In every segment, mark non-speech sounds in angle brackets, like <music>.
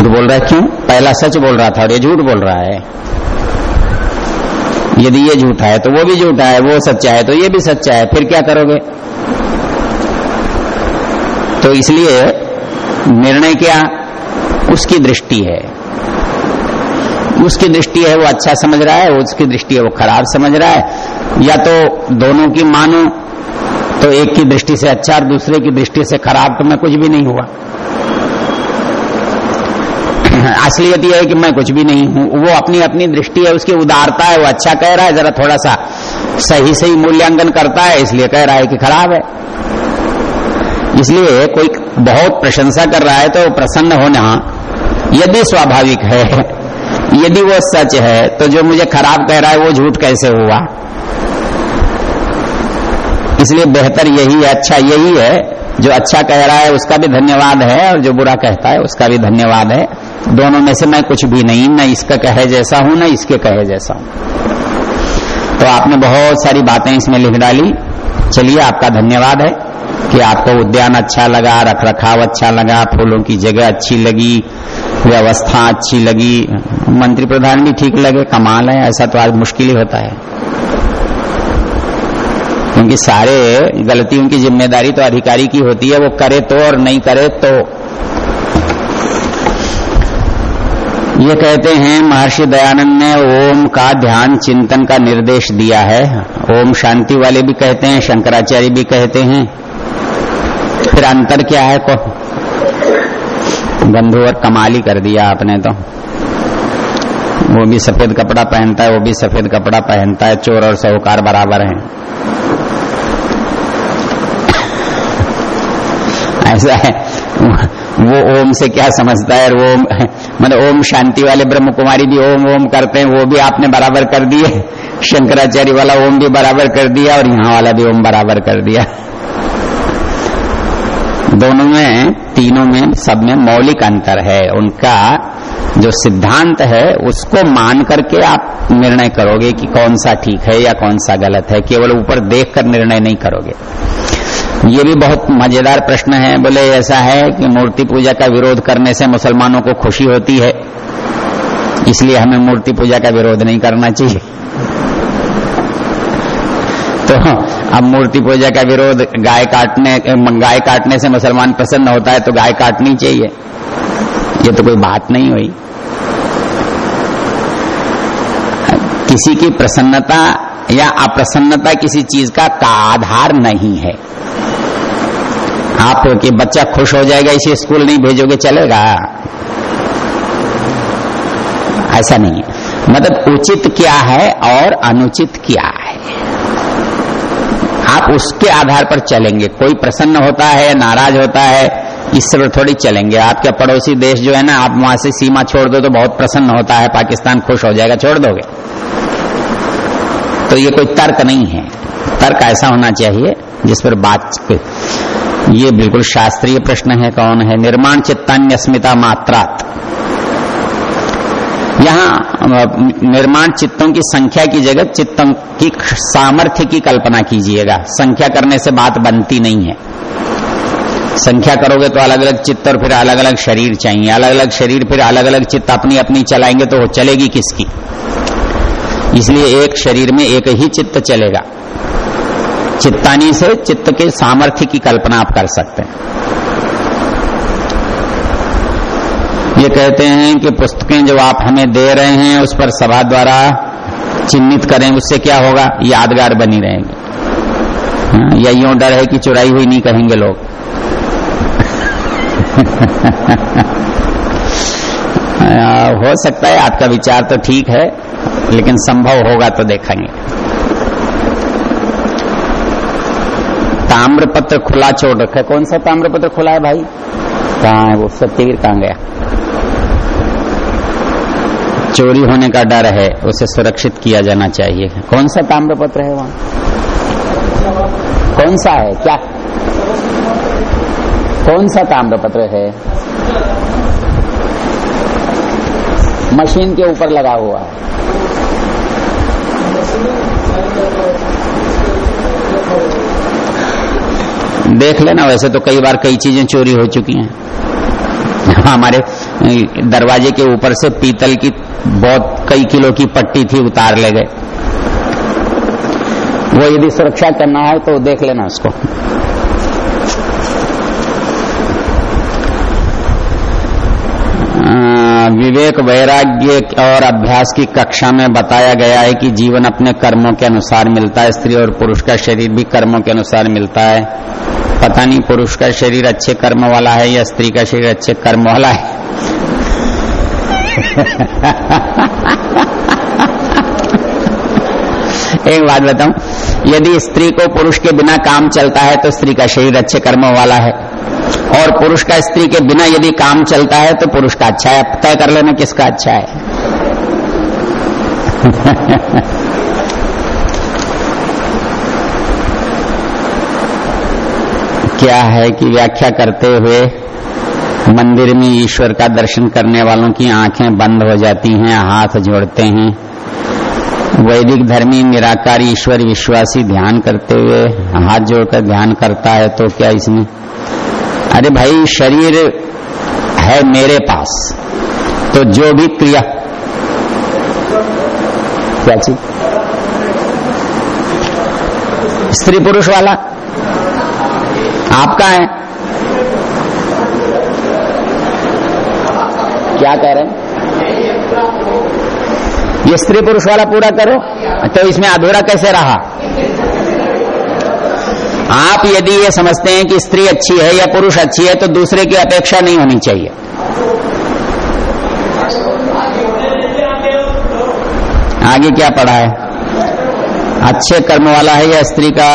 झूठ बोल रहा है? क्यों? पहला सच बोल रहा था और ये झूठ बोल रहा है। यदि ये झूठा है तो वो भी झूठा है, वो सच्चा है तो ये भी सच्चा है, फिर क्या करोगे? तो इसलिए निर्णय क्या? उसकी दृष्टि है। उसकी दृष्टि है, वो अच्छा समझ रहा है, उसकी दृष्टि है, वो खराब समझ रहा है। या तो दोनों की मानो तो एक की दृष्टि से अच्छा और दूसरे की दृष्टि से खराब तो मैं कुछ भी नहीं हुआ। असलियत यह है कि मैं कुछ भी नहीं हूँ। वो अपनी अपनी दृष्टि है, उसकी उदारता है, वो अच्छा कह रहा है, जरा थोड़ा सा सही सही मूल्यांकन करता है, इसलिए कह रहा है कि खराब है। इसलिए कोई बहुत प्रशंसा कर रहा है तो प्रसन्न होना यदि स्वाभाविक है। यदि वो सच है तो जो मुझे खराब कह रहा है, वो झूठ कैसे हुआ? इसलिए बेहतर यही है अच्छा यही है। जो अच्छा कह रहा है, उसका भी धन्यवाद है, और जो बुरा कहता है, उसका भी धन्यवाद है। दोनों में से मैं कुछ भी नहीं न इसका कहे जैसा हूँ न इसके कहे जैसा हूँ। तो आपने बहुत सारी बातें इसमें लिख डाली। चलिए, आपका धन्यवाद है कि आपको उद्यान अच्छा लगा रख रखाव अच्छा लगा, फूलों की जगह अच्छी लगी, व्यवस्था अच्छी लगी। मंत्री प्रधान भी ठीक लगे, कमाल है, ऐसा तो आज मुश्किल ही होता है। क्योंकि सारे गलतियों की ज़िम्मेदारी तो अधिकारी की होती है, वो करे तो और नहीं करे तो ये कहते हैं, महर्षि दयानंद ने ओम का ध्यान चिंतन का निर्देश दिया है। ओम शांति वाले भी कहते हैं, शंकराचार्य भी कहते हैं। फिर अंतर क्या है को बंधु और कमाली कर दिया आपने तो। वो भी सफ़ेद कपड़ा पहनता है, वो भी सफ़ेद कपड़ा पहनता है, चोर और साहूकार बराबर हैं। ऐसा है। वो ओम से क्या समझता है वो मतलब ओम शांति वाले ब्रह्म कुमारी भी ओम ओम करते हैं, वो भी आपने बराबर कर दिए। शंकराचार्य वाला ओम भी बराबर कर दिया और यहाँ वाला भी ओम बराबर कर दिया। दोनों में, तीनों में सब में मौलिक अंतर है। उनका जो सिद्धांत है, उसको मान करके आप निर्णय करोगे कि कौन सा ठीक है या कौन सा गलत है। केवल ऊपर देख कर निर्णय नहीं करोगे। ये भी बहुत मज़ेदार प्रश्न है बोले ऐसा है कि मूर्ति पूजा का विरोध करने से मुसलमानों को खुशी होती है इसलिए हमें मूर्ति पूजा का विरोध नहीं करना चाहिए। तो अब मूर्ति पूजा का विरोध गाय काटने गाय काटने से मुसलमान प्रसन्न होता है तो गाय काटनी चाहिए। ये तो कोई बात नहीं हुई। किसी की प्रसन्नता या अप्रसन्नता किसी चीज़ का, का आधार नहीं है। आप कि बच्चा खुश हो जाएगा, इसे स्कूल नहीं भेजोगे, चलेगा। ऐसा नहीं है। मतलब उचित क्या है और अनुचित क्या है? आप उसके आधार पर चलेंगे। कोई प्रसन्न होता है, नाराज़ होता है, इससे पर थोड़ी चलेंगे। आपके पड़ोसी देश जो है ना, आप वहाँ से सीमा छोड़ दो तो बहुत प्रसन्न होता है, पाकिस्तान खुश हो जाएगा, छोड़ दोगे। तो ये कोई तर्क नहीं है। तर्क ऐसा होना चाहिए जिस पर बात ये बिल्कुल शास्त्रीय प्रश्न है, कौन है? निर्माण चित्तान्य अस्मिता मात्रात। यहाँ निर्माण चित्तों की संख्या की जगह चित्तों की सामर्थ्य की कल्पना कीजिएगा। संख्या करने से बात बनती नहीं है। संख्या करोगे तो अलग अलग चित्त और फिर अलग अलग शरीर चाहिए। अलग अलग शरीर, फिर अलग अलग चित्त अपनी अपनी चलाएँगे तो वो चलेगी किसकी? इसलिए एक शरीर में एक ही चित्त चलेगा। चित्तानी से चित्त के सामर्थ्य की कल्पना आप कर सकते हैं। ये कहते हैं कि पुस्तकें जो आप हमें दे रहे हैं उस पर सभा द्वारा चिन्हित करें उससे क्या होगा? यादगार बनी रहेंगी। हाँ, या यूँ डर है कि चुराई हुई नहीं कहेंगे लोग। <laughs> हो सकता है आपका विचार तो ठीक है लेकिन संभव होगा तो देखेंगे। ताम्र पत्र खुला छोड़ रखा है। कौन सा ताम्र पत्र खुला है भाई? कहा है वो? सत्यवीर कहा गया? चोरी होने का डर है, उसे सुरक्षित किया जाना चाहिए। कौन सा ताम्र पत्र है वहाँ? कौन सा है? क्या? कौन सा ताम्र पत्र है? मशीन के ऊपर लगा हुआ है। देख लेना, वैसे तो कई बार कई चीज़ें चोरी हो चुकी हैं। हमारे दरवाजे के ऊपर से पीतल की बहुत, कई किलो की पट्टी थी, उतार ले गए। वो यदि सुरक्षा करना है तो देख लेना उसको। विवेक वैराग्य और अभ्यास की कक्षा में बताया गया है कि जीवन अपने कर्मों के अनुसार मिलता है। स्त्री और पुरुष का शरीर भी कर्मों के अनुसार मिलता है। पता नहीं, पुरुष का शरीर अच्छे कर्म वाला है या स्त्री का शरीर अच्छे कर्म वाला है? <laughs> एक बात बताऊँ, यदि स्त्री को पुरुष के बिना काम चलता है तो स्त्री का शरीर अच्छे कर्मों वाला है। और पुरुष का स्त्री के बिना यदि काम चलता है तो पुरुष का अच्छा है। तय कर लेना किसका अच्छा है। <laughs> क्या है कि व्याख्या करते हुए मंदिर में ईश्वर का दर्शन करने वालों की आँखें बंद हो जाती हैं, हाथ जोड़ते हैं। वैदिक धर्मी निराकार ईश्वर विश्वासी ध्यान करते हुए हाथ जोड़कर ध्यान करता है तो क्या इसमें? अरे भाई, शरीर है मेरे पास तो जो भी क्रिया क्या चीज़? स्त्री पुरुष वाला। आपका है? क्या कह रहे हैं? ये स्त्री पुरुष वाला पूरा करो। तो इसमें अधूरा कैसे रहा? आप यदि ये समझते हैं कि स्त्री अच्छी है या पुरुष अच्छी है तो दूसरे की अपेक्षा नहीं होनी चाहिए। आगे क्या पढ़ा है? अच्छे कर्म वाला है या स्त्री का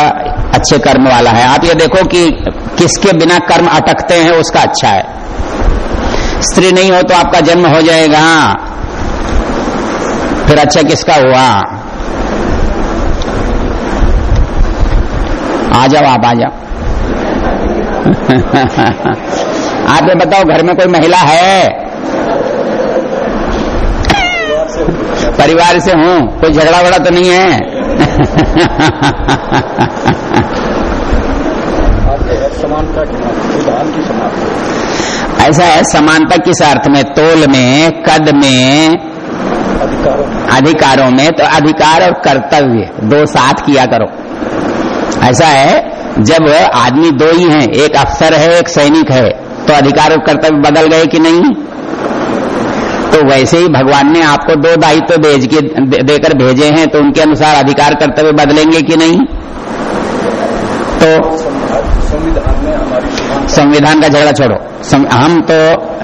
अच्छे कर्म वाला है। आप ये देखो कि किसके बिना कर्म अटकते हैं, उसका अच्छा है। स्त्री नहीं हो तो आपका जन्म हो जाएगा। फिर अच्छा किसका हुआ? आ जाओ आप, आ जाओ। <laughs> आप ये बताओ, घर में कोई महिला है? परिवार से हूँ, कोई झगड़ा वड़ा तो नहीं है? <laughs> ऐसा है समानता किस अर्थ में? तोल में कद में अधिकारों में। तो अधिकार और कर्तव्य दो साथ किया करो। ऐसा है जब आदमी दो ही हैं एक अफसर है एक सैनिक है तो अधिकार और कर्तव्य बदल गए कि नहीं? तो वैसे ही भगवान ने आपको दो दायित्व तो भेज के देकर भेजे हैं तो उनके अनुसार अधिकार कर्तव्य बदलेंगे कि नहीं? तो संविधान में हमारी संविधान का झगड़ा छोड़ो। हम तो <laughs>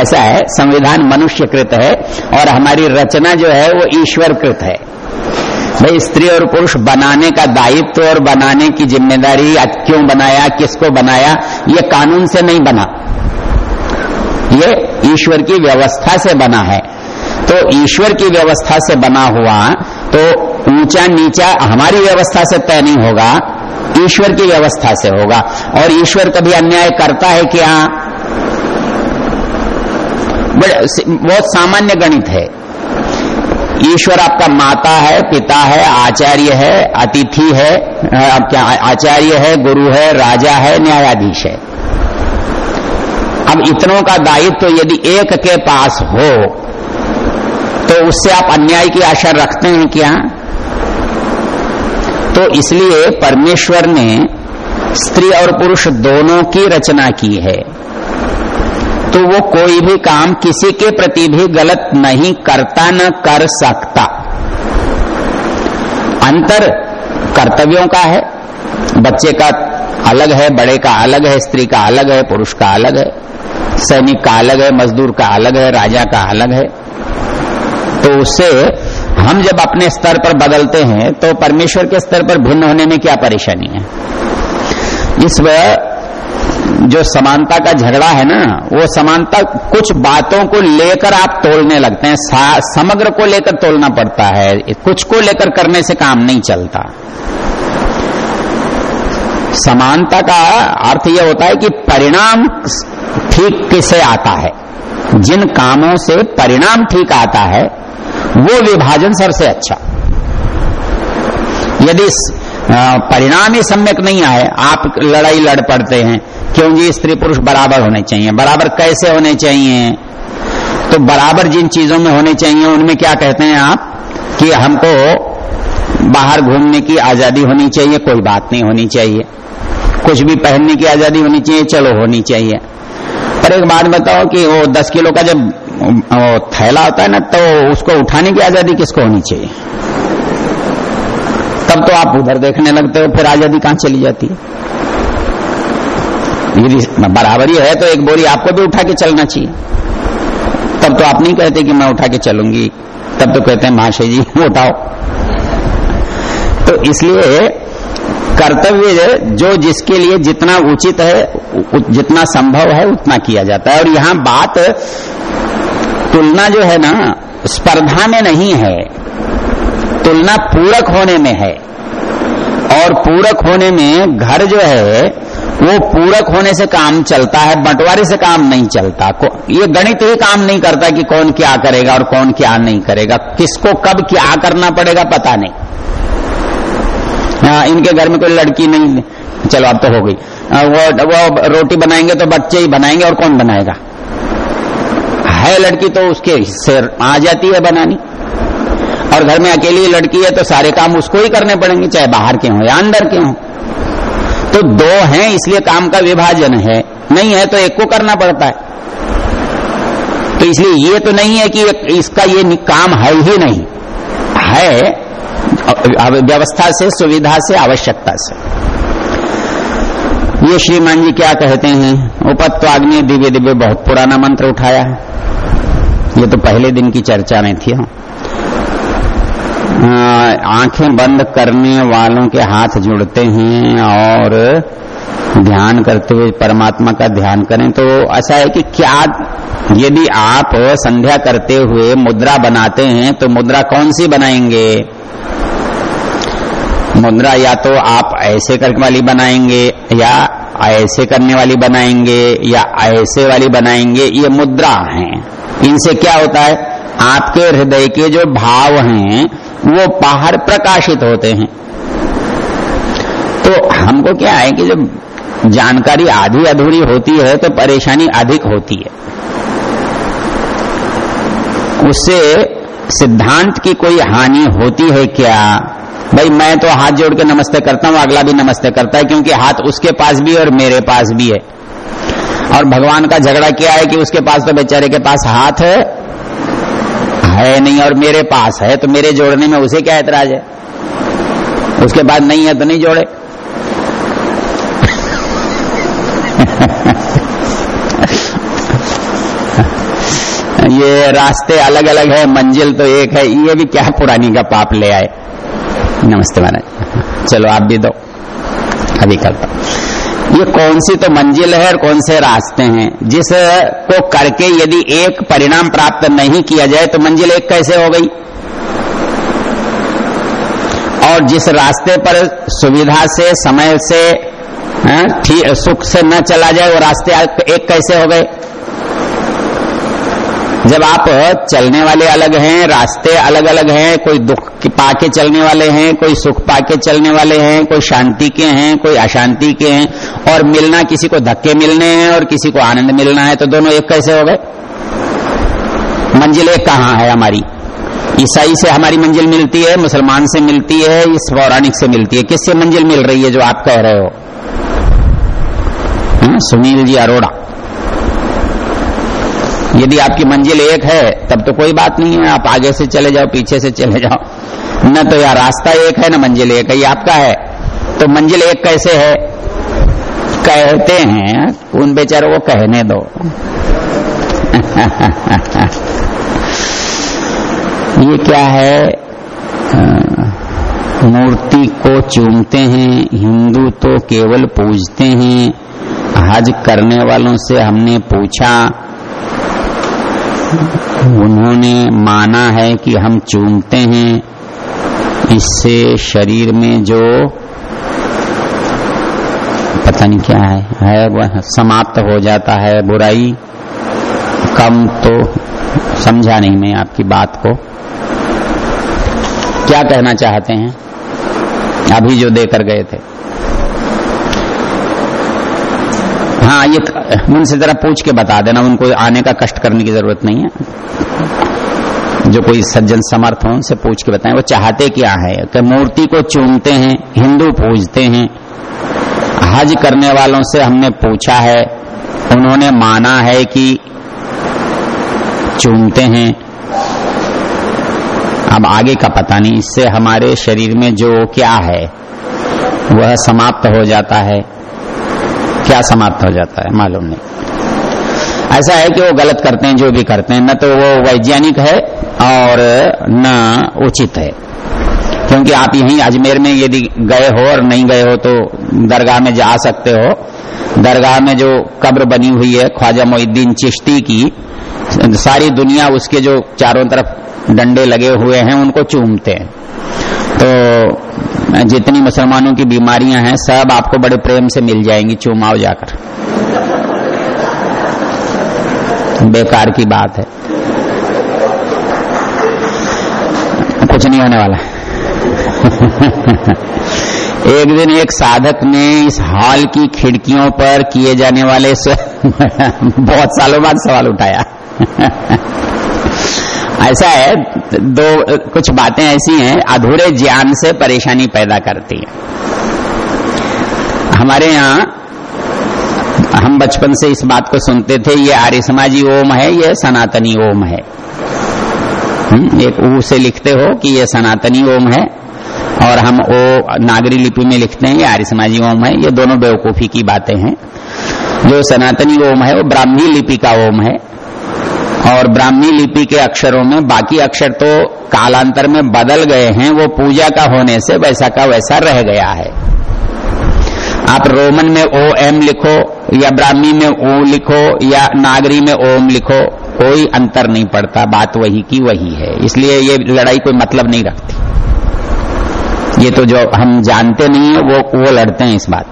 ऐसा है, संविधान मनुष्यकृत है और हमारी रचना जो है वो ईश्वर कृत है। भाई, स्त्री और पुरुष बनाने का दायित्व और बनाने की ज़िम्मेदारी क्यों बनाया, किसको बनाया, ये कानून से नहीं बना। ये ईश्वर की व्यवस्था से बना है। तो ईश्वर की व्यवस्था से बना हुआ तो ऊँचा नीचा हमारी व्यवस्था से तय नहीं होगा, ईश्वर की व्यवस्था से होगा। और ईश्वर कभी अन्याय करता है क्या? बहुत सामान्य गणित है। ईश्वर आपका माता है, पिता है, आचार्य है, अतिथि है क्या, आचार्य है, गुरु है, राजा है, न्यायाधीश है। अब इतनों का दायित्व तो यदि एक के पास हो तो उससे आप अन्याय की आशा रखते हैं क्या? तो इसलिए परमेश्वर ने स्त्री और पुरुष दोनों की रचना की है। तो वो कोई भी काम किसी के प्रति भी गलत नहीं करता, न कर सकता। अंतर कर्तव्यों का है। बच्चे का अलग है, बड़े का अलग है, स्त्री का अलग है, पुरुष का अलग है, सैनिक का अलग है, मजदूर का अलग है, राजा का अलग है। तो उससे हम जब अपने स्तर पर बदलते हैं तो परमेश्वर के स्तर पर भिन्न होने में क्या परेशानी है? इस जो समानता का झगड़ा है ना, वो समानता कुछ बातों को लेकर आप तोड़ने लगते हैं। समग्र को लेकर तोड़ना पड़ता है। कुछ को लेकर करने से काम नहीं चलता। समानता का अर्थ यह होता है कि परिणाम ठीक किसे आता है? जिन कामों से परिणाम ठीक आता है वो विभाजन सबसे अच्छा। यदि परिणाम ही सम्यक नहीं आए, आप लड़ाई लड़ पड़ते हैं, क्योंकि स्त्री पुरुष बराबर होने चाहिए। बराबर कैसे होने चाहिए? तो बराबर जिन चीज़ों में होने चाहिए, उनमें क्या कहते हैं आप? कि हमको बाहर घूमने की आज़ादी होनी चाहिए, कोई बात नहीं होनी चाहिए। कुछ भी पहनने की आज़ादी होनी चाहिए, चलो होनी चाहिए। पर एक बात बताओ कि वो दस किलो का जब थैला होता है ना तो उसको उठाने की आज़ादी किसको होनी चाहिए? तब तो आप उधर देखने लगते हो, फिर आज़ादी कहाँ चली जाती है? यदि बराबरी है तो एक बोरी आपको भी उठा के चलना चाहिए। तब तो आप नहीं कहते कि मैं उठा के चलूँगी। तब तो कहते हैं महाशय जी उठाओ। तो इसलिए कर्तव्य जो जिसके लिए जितना उचित है जितना संभव है, उतना किया जाता है। और यहाँ बात तुलना जो है ना, स्पर्धा में नहीं है। तुलना पूरक होने में है। और पूरक होने में घर जो है, वो पूरक होने से काम चलता है, बंटवारे से काम नहीं चलता। ये गणित ही काम नहीं करता कि कौन क्या करेगा और कौन क्या नहीं करेगा। किसको कब क्या करना पड़ेगा पता नहीं। हाँ इनके घर में कोई लड़की नहीं, चलो अब तो हो गई। वो वो रोटी बनाएँगे तो बच्चे ही बनाएँगे और कौन बनाएगा? है लड़की तो उसके हिस्से आ जाती है बनानी। और घर में अकेली लड़की है तो सारे काम उसको ही करने पड़ेंगे, चाहे बाहर के हों या अंदर के हों। तो दो हैं, इसलिए काम का विभाजन है। नहीं है तो एक को करना पड़ता है। तो इसलिए ये तो नहीं है कि इसका ये काम है ही नहीं। है व्यवस्था से, सुविधा से, आवश्यकता से। ये श्रीमान जी क्या कहते हैं? उपत्वाग्नि दिव्य दिव्य बहुत पुराना मंत्र उठाया है। ये तो पहले दिन की चर्चा में थी। आँखें बंद करने वालों के हाथ जुड़ते हैं और ध्यान करते हुए परमात्मा का ध्यान करें तो ऐसा है कि क्या यदि आप संध्या करते हुए मुद्रा बनाते हैं तो मुद्रा कौन सी बनाएँगे मुद्रा या तो आप ऐसे करने वाली बनाएँगे या ऐसे करने वाली बनाएँगे या ऐसे वाली बनाएँगे, ये मुद्रा हैं इनसे क्या होता है? आपके हृदय के जो भाव हैं, वो बाहर प्रकाशित होते हैं। तो हमको क्या है कि जब जानकारी आधी अधूरी होती है तो परेशानी अधिक होती है। उससे सिद्धांत की कोई हानि होती है क्या? भाई, मैं तो हाथ जोड़ के नमस्ते करता हूँ, अगला भी नमस्ते करता है, क्योंकि हाथ उसके पास भी और मेरे पास भी है। और भगवान का झगड़ा क्या है कि उसके पास तो बेचारे के पास हाथ है? है नहीं और मेरे पास है तो मेरे जोड़ने में उसे क्या ऐतराज है? उसके बाद नहीं है तो नहीं जोड़े। <laughs> ये रास्ते अलग अलग है, मंजिल तो एक है। ये भी क्या पुरानी का पाप ले आए। नमस्ते महाराज। चलो आप भी दो। अभी करता ये कौन सी तो मंजिल है और कौन से रास्ते हैं? जिस को करके यदि एक परिणाम प्राप्त नहीं किया जाए तो मंजिल एक कैसे हो गई? और जिस रास्ते पर सुविधा से, समय से सुख से न चला जाए, वो रास्ते एक कैसे हो गए? जब आप चलने वाले अलग हैं रास्ते अलग अलग हैं कोई दुख पाके चलने वाले हैं कोई सुख पाके चलने वाले हैं कोई शांति के हैं कोई अशांति के हैं और मिलना किसी को धक्के मिलने हैं और किसी को आनंद मिलना है तो दोनों एक कैसे हो गए? मंजिल एक कहाँ है हमारी? ईसाई से हमारी मंजिल मिलती है मुसलमान से मिलती है इस पौराणिक से मिलती है। किससे मंजिल मिल रही है जो आप कह रहे हो? हाँ, सुनील जी अरोड़ा। यदि आपकी मंजिल एक है, तब तो कोई बात नहीं है, आप आगे से चले जाओ, पीछे से चले जाओ। न तो यार रास्ता एक है, न मंजिल एक है ये आपका है। तो मंजिल एक कैसे है? कहते हैं, उन बेचारों को कहने दो। <laughs> ये क्या है? मूर्ति को चूमते हैं, हिंदू तो केवल पूजते हैं। हज करने वालों से हमने पूछा उन्होंने माना है कि हम चूमते हैं इससे शरीर में जो पता नहीं क्या है है वह समाप्त हो जाता है बुराई। कम तो समझा नहीं मैं आपकी बात को। क्या कहना चाहते हैं? अभी जो देकर गए थे। हाँ ये उनसे जरा पूछ के बता देना, उनको आने का कष्ट करने की ज़रूरत नहीं है। जो कोई सज्जन समर्थ हो, उनसे पूछ के बताएँ, वो चाहते क्या है? कि मूर्ति को चूमते हैं, हिंदू पूजते हैं, हज करने वालों से हमने पूछा है, उन्होंने माना है कि चूमते हैं। अब आगे का पता नहीं, इससे हमारे शरीर में जो क्या है, वह समाप्त हो जाता है। क्या समाप्त हो जाता है, मालूम नहीं। ऐसा है कि वो गलत करते हैं, जो भी करते हैं, न तो वो वैज्ञानिक है और न उचित है। क्योंकि आप यहीं अजमेर में यदि गए हो और नहीं गए हो तो दरगाह में जा सकते हो। दरगाह में जो कब्र बनी हुई है, ख्वाजा मोहिद्दीन चिश्ती की, सारी दुनिया उसके जो चारों तरफ़ डंडे लगे हुए हैं, उनको चूमते हैं। तो जितनी मुसलमानों की बीमारियाँ हैं, सब आपको बड़े प्रेम से मिल जाएँगी चूमाओ जाकर। बेकार की बात है। कुछ नहीं होने वाला। <laughs> एक दिन एक साधक ने इस हॉल की खिड़कियों पर किए जाने वाले <laughs> बहुत सालों बाद सवाल उठाया। <laughs> ऐसा है दो कुछ बातें ऐसी हैं अधूरे ज्ञान से परेशानी पैदा करती है। हमारे यहाँ हम बचपन से इस बात को सुनते थे ये आर्य समाजी ओम है ये सनातनी ओम है। हम्म, एक ऊ से लिखते हो कि ये सनातनी ओम है और हम ओ नागरी लिपि में लिखते हैं ये आर्य समाजी ओम है ये दोनों बेवकूफ़ी की बातें हैं। जो सनातनी ओम है वो ब्राह्मी लिपि का ओम है। और ब्राह्मी लिपि के अक्षरों में, बाकी अक्षर तो कालांतर में बदल गए हैं, वो पूजा का होने से वैसा का वैसा रह गया है। आप रोमन में ओ एम लिखो, या ब्राह्मी में ओ लिखो, या नागरी में ओम लिखो, कोई अंतर नहीं पड़ता, बात वही की वही है। इसलिए ये लड़ाई कोई मतलब नहीं रखती। ये तो जो हम जानते नहीं है, वो वो लड़ते हैं इस बात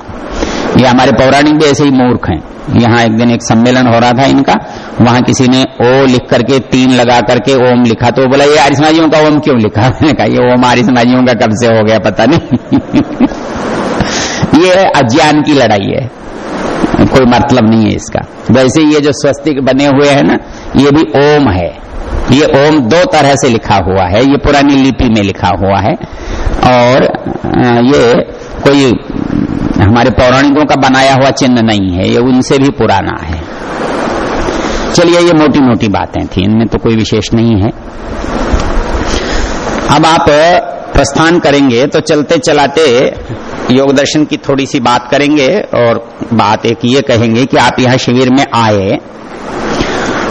ये हमारे पौराणिक भी ऐसे ही मूर्ख हैं। यहाँ एक दिन एक सम्मेलन हो रहा था इनका। वहाँ किसी ने ओ लिख करके तीन लगा करके ओम लिखा तो बोला, ये आरिसमाजियों का ओम क्यों लिखा? <laughs> मैंने कहा, ये ओम आरिसमाजियों का कब से हो गया पता नहीं। <laughs> ये अज्ञान की लड़ाई है। कोई मतलब नहीं है इसका। वैसे ये जो स्वस्तिक बने हुए हैं ना, ये भी ओम है। ये ओम दो तरह से लिखा हुआ है। ये पुरानी लिपि में लिखा हुआ है। और ये कोई हमारे पौराणिकों का बनाया हुआ चिन्ह नहीं है, ये उनसे भी पुराना है। चलिए, ये मोटी मोटी बातें थी, इनमें तो कोई विशेष नहीं है। अब आप प्रस्थान करेंगे तो चलते चलाते योग दर्शन की थोड़ी सी बात करेंगे, और बात एक ये कहेंगे कि आप यहाँ शिविर में आए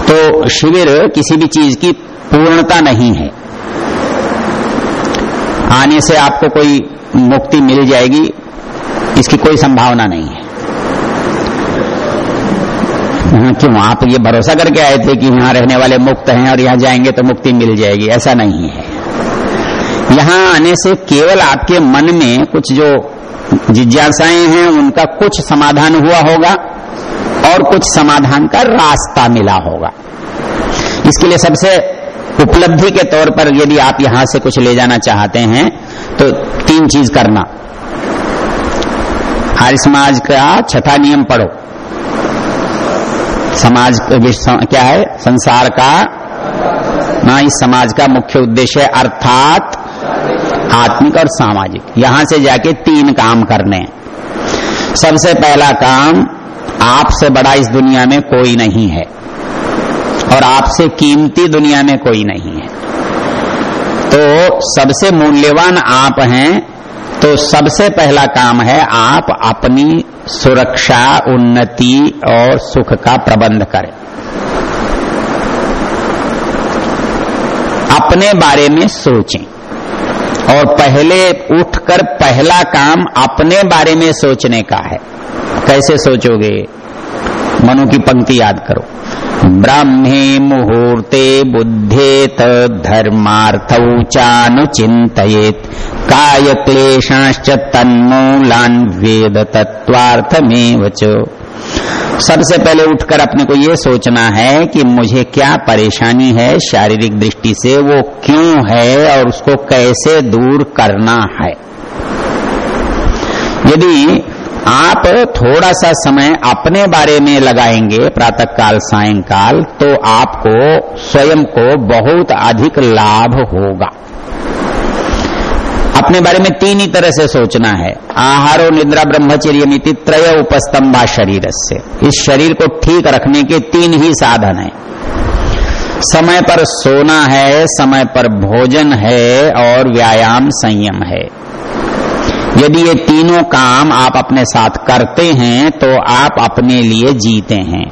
तो शिविर किसी भी चीज़ की पूर्णता नहीं है। आने से आपको कोई मुक्ति मिल जाएगी इसकी कोई संभावना नहीं है। हाँ, क्यों? आप ये भरोसा करके आए थे कि यहाँ रहने वाले मुक्त हैं और यहाँ जाएँगे तो मुक्ति मिल जाएगी ऐसा नहीं है। यहाँ आने से केवल आपके मन में कुछ जो जिज्ञासाएँ हैं उनका कुछ समाधान हुआ होगा और कुछ समाधान का रास्ता मिला होगा। इसके लिए सबसे उपलब्धि के तौर पर यदि आप यहाँ से कुछ ले जाना चाहते हैं तो तीन चीज़ करना। आर्य समाज का छठा नियम पढ़ो। समाज क्या है? संसार का, ना इस समाज का मुख्य उद्देश्य है, अर्थात आत्मिक और सामाजिक। यहाँ से जाके तीन काम करने। सबसे पहला काम, आपसे बड़ा इस दुनिया में कोई नहीं है। और आपसे कीमती दुनिया में कोई नहीं है। तो सबसे मूल्यवान आप हैं तो सबसे पहला काम है आप अपनी सुरक्षा, उन्नति और सुख का प्रबंध करें। अपने बारे में सोचें। और पहले उठकर पहला काम अपने बारे में सोचने का है। कैसे सोचोगे? मनु की पंक्ति याद करो। ब्राह्मे मुहूर्ते बुद्धेत धर्मार्थौ चानुचिन्तयेत्। काय क्लेशाश्च तन्मूलान वेद तत्वार्थमेव च। सबसे पहले उठकर अपने को ये सोचना है कि मुझे क्या परेशानी है शारीरिक दृष्टि से, वो क्यों है और उसको कैसे दूर करना है। यदि आप थोड़ा सा समय अपने बारे में लगाएँगे प्रातः काल सायंकाल तो आपको स्वयं को बहुत अधिक लाभ होगा। अपने बारे में तीन ही तरह से सोचना है। आहारो निद्रा ब्रह्मचर्य मिति त्रय उपस्तंभा शरीर से इस शरीर को ठीक रखने के तीन ही साधन है। समय पर सोना है, समय पर भोजन है और व्यायाम संयम है। यदि ये तीनों काम आप अपने साथ करते हैं तो आप अपने लिए जीते हैं।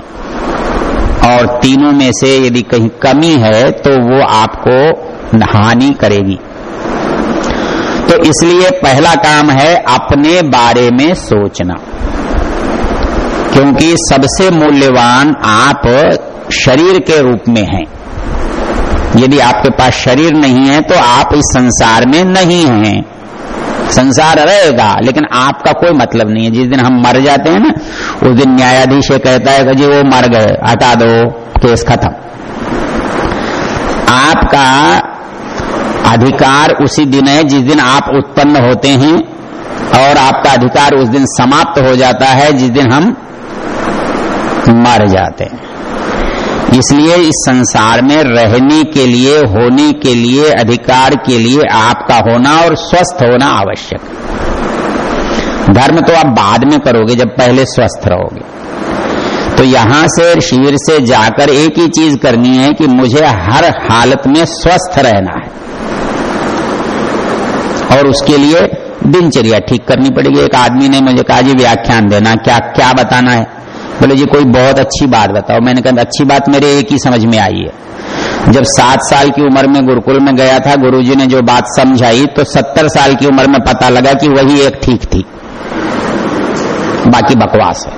और तीनों में से यदि कहीं कमी है तो वो आपको हानि करेगी। तो इसलिए पहला काम है अपने बारे में सोचना। क्योंकि सबसे मूल्यवान आप शरीर के रूप में हैं। यदि आपके पास शरीर नहीं है तो आप इस संसार में नहीं हैं। संसार रहेगा, लेकिन आपका कोई मतलब नहीं है। जिस दिन हम मर जाते हैं ना, उस दिन न्यायाधीश कहता है कि जी वो मर गए, हटा दो, केस खत्म। आपका अधिकार उसी दिन है जिस दिन आप उत्पन्न होते हैं, और आपका अधिकार उस दिन समाप्त हो जाता है जिस दिन हम मर जाते हैं। इसलिए इस संसार में रहने के लिए, होने के लिए, अधिकार के लिए आपका होना और स्वस्थ होना आवश्यक। धर्म तो आप बाद में करोगे जब पहले स्वस्थ रहोगे। तो यहाँ से, शिविर से जाकर एक ही चीज़ करनी है कि मुझे हर हालत में स्वस्थ रहना है। और उसके लिए दिनचर्या ठीक करनी पड़ेगी। एक आदमी ने मुझे कहा, जी, व्याख्यान देना, क्या क्या बताना है? बोले जी कोई बहुत अच्छी बात बताओ। मैंने कहा, अच्छी बात मेरे एक ही समझ में आई है। जब सात साल की उम्र में गुरुकुल में गया था, गुरुजी ने जो बात समझाई तो सत्तर साल की उम्र में पता लगा कि वही एक ठीक थी। बाकी बकवास है।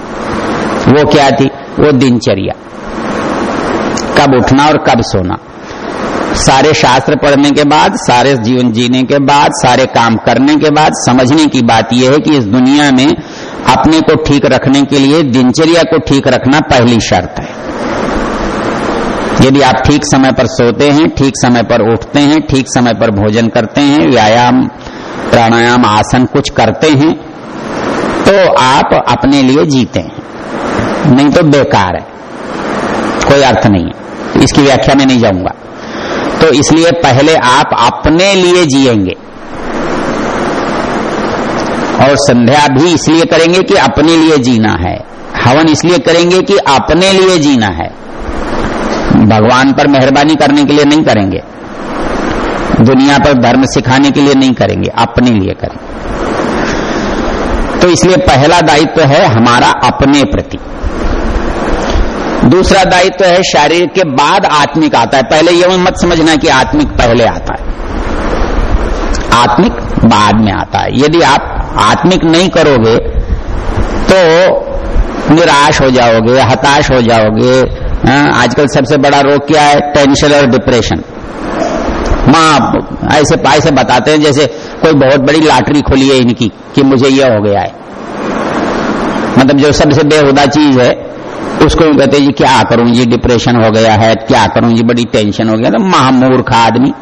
वो क्या थी? वो दिनचर्या। कब उठना और कब सोना। सारे शास्त्र पढ़ने के बाद, सारे जीवन जीने के बाद, सारे काम करने के बाद, समझने की बात यह है कि इस दुनिया में अपने को ठीक रखने के लिए, दिनचर्या को ठीक रखना पहली शर्त है। यदि आप ठीक समय पर सोते हैं, ठीक समय पर उठते हैं, ठीक समय पर भोजन करते हैं, व्यायाम, प्राणायाम, आसन कुछ करते हैं तो आप अपने लिए जीते हैं। नहीं तो बेकार है। कोई अर्थ नहीं है। इसकी व्याख्या में नहीं जाऊँगा। तो इसलिए पहले आप अपने लिए जिएँगे। और संध्या भी इसलिए करेंगे कि अपने लिए जीना है। हवन इसलिए करेंगे कि अपने लिए जीना है। भगवान पर मेहरबानी करने के लिए नहीं करेंगे। दुनिया पर धर्म सिखाने के लिए नहीं करेंगे, अपने लिए करेंगे। तो इसलिए पहला दायित्व तो है हमारा अपने प्रति। दूसरा दायित्व तो है शारीर के बाद आत्मिक आता है। पहले यह मत समझना कि आत्मिक पहले आता है। आत्मिक बाद में आता है। यदि आप आत्मिक नहीं करोगे तो निराश हो जाओगे हताश हो जाओगे। हाँ, आजकल सबसे बड़ा रोग क्या है? टेंशन और डिप्रेशन माँ ऐसे ऐसे बताते हैं जैसे कोई बहुत बड़ी लॉटरी खोली है इनकी कि मुझे यह हो गया है। मतलब जो सबसे बेहुदा चीज़ है उसको भी कहते जी क्या करूँ जी? डिप्रेशन हो गया है क्या करूँ जी? बड़ी टेंशन हो गया तो महामूर्ख आदमी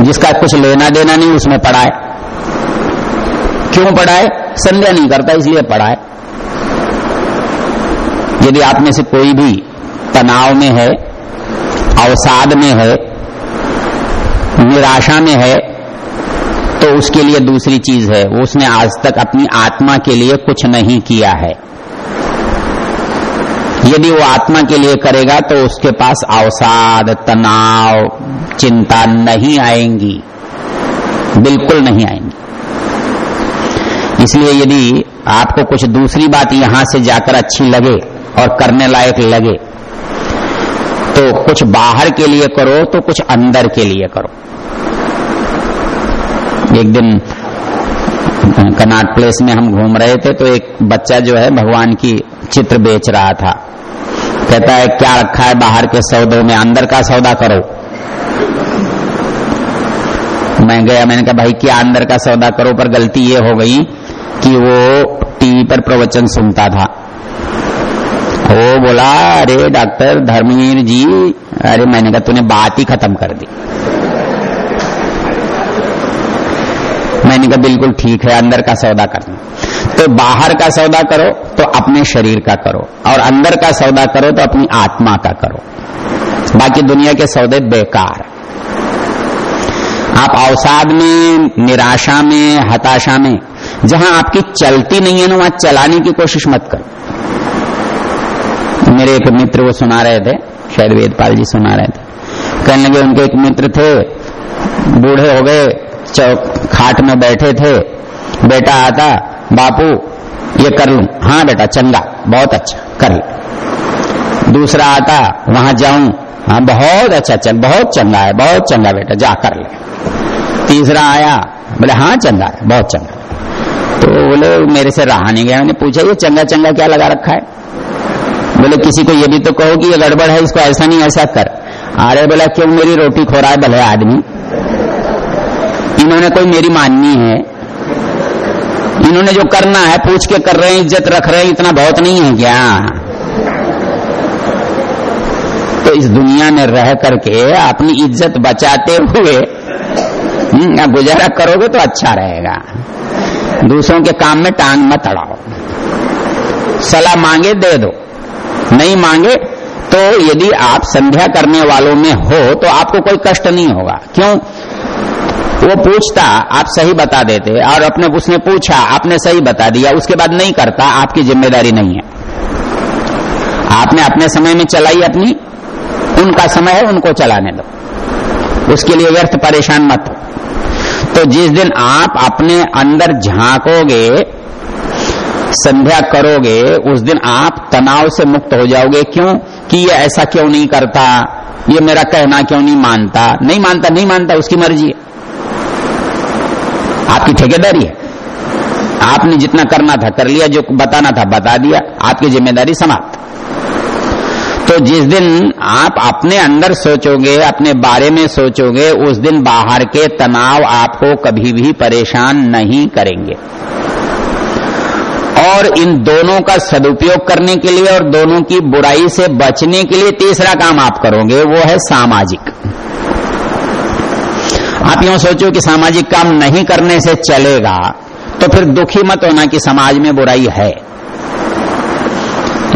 जिसका कुछ लेना देना नहीं उसमें पड़ा है। क्यों पढ़ाए? संध्या नहीं करता, इसलिए पढ़ाए। यदि आप में से कोई भी तनाव में है, अवसाद में है, निराशा में है तो उसके लिए दूसरी चीज़ है। उसने आज तक अपनी आत्मा के लिए कुछ नहीं किया है। यदि वो आत्मा के लिए करेगा तो उसके पास अवसाद, तनाव, चिंता नहीं आएँगी। बिल्कुल नहीं आएँगी। इसलिए यदि आपको कुछ दूसरी बात यहाँ से जाकर अच्छी लगे और करने लायक लगे तो कुछ बाहर के लिए करो तो कुछ अंदर के लिए करो। एक दिन कनाट प्लेस में हम घूम रहे थे तो एक बच्चा जो है भगवान की चित्र बेच रहा था। कहता है, क्या रखा है बाहर के सौदों में? अंदर का सौदा करो। मैं गया, मैंने कहा, भाई, क्या अंदर का सौदा करो? पर गलती ये हो गई कि वो टीवी पर प्रवचन सुनता था। वो बोला, अरे डॉक्टर धर्मवीर जी, अरे मैंने कहा, तूने बात ही खत्म कर दी। मैंने कहा, बिल्कुल ठीक है, अंदर का सौदा करना तो बाहर का सौदा करो तो अपने शरीर का करो, और अंदर का सौदा करो तो अपनी आत्मा का करो। बाकी दुनिया के सौदे बेकार। आप अवसाद में, निराशा में, हताशा में जहाँ आपकी चलती नहीं है ना, वहाँ चलाने की कोशिश मत करो। मेरे एक मित्र वो सुना रहे थे, शायद वेदपाल जी सुना रहे थे। कहने लगे, उनके एक मित्र थे, बूढ़े हो गए खाट में बैठे थे। बेटा आता, बापू, ये कर लू। हाँ बेटा, चंगा, बहुत अच्छा कर ले। दूसरा आता, वहाँ जाऊँ? हाँ बहुत अच्छा चल बहुत चंगा है, बहुत चंगा बेटा, जा, कर ले। तीसरा आया, बोले हाँ चंगा है, बहुत चंगा तो बोले मेरे से रहा नहीं गया। मैंने पूछा ये चंगा चंगा क्या लगा रखा है? बोले किसी को ये भी तो कहो कि ये गड़बड़ है इसको ऐसा नहीं ऐसा कर। अरे बोला क्यों मेरी रोटी खो रहा है भले आदमी। इन्होंने कोई मेरी माननी है। इन्होंने जो करना है पूछ के कर रहे हैं इज़्ज़त रख रहे हैं इतना बहुत नहीं है क्या? तो इस दुनिया में रह करके अपनी इज़्ज़त बचाते हुए हम्म, गुजारा करोगे तो अच्छा रहेगा। दूसरों के काम में टांग मत अड़ाओ। सलाह मांगे, दे दो। नहीं मांगे तो यदि आप संध्या करने वालों में हो तो आपको कोई कष्ट नहीं होगा। क्यों? वो पूछता, आप सही बता देते, और अपने, उसने पूछा, आपने सही बता दिया, उसके बाद नहीं करता, आपकी ज़िम्मेदारी नहीं है। आपने अपने समय में चलाई अपनी, उनका समय है, उनको चलाने दो। उसके लिए व्यर्थ परेशान मत तो जिस दिन आप अपने अंदर झांकोगे, संध्या करोगे, उस दिन आप तनाव से मुक्त हो जाओगे। क्यों? कि ये ऐसा क्यों नहीं करता? ये मेरा कहना क्यों नहीं मानता? नहीं मानता नहीं मानता, उसकी मर्ज़ी है। आपकी ठेकेदारी है। आपने जितना करना था, कर लिया, जो बताना था, बता दिया। आपकी ज़िम्मेदारी समाप्त। तो जिस दिन आप अपने अंदर सोचोगे, अपने बारे में सोचोगे, उस दिन बाहर के तनाव आपको कभी भी परेशान नहीं करेंगे। और इन दोनों का सदुपयोग करने के लिए और दोनों की बुराई से बचने के लिए तीसरा काम आप करोगे, वो है सामाजिक। आप यूँ सोचो कि सामाजिक काम नहीं करने से चलेगा तो फिर दुखी मत होना कि समाज में बुराई है।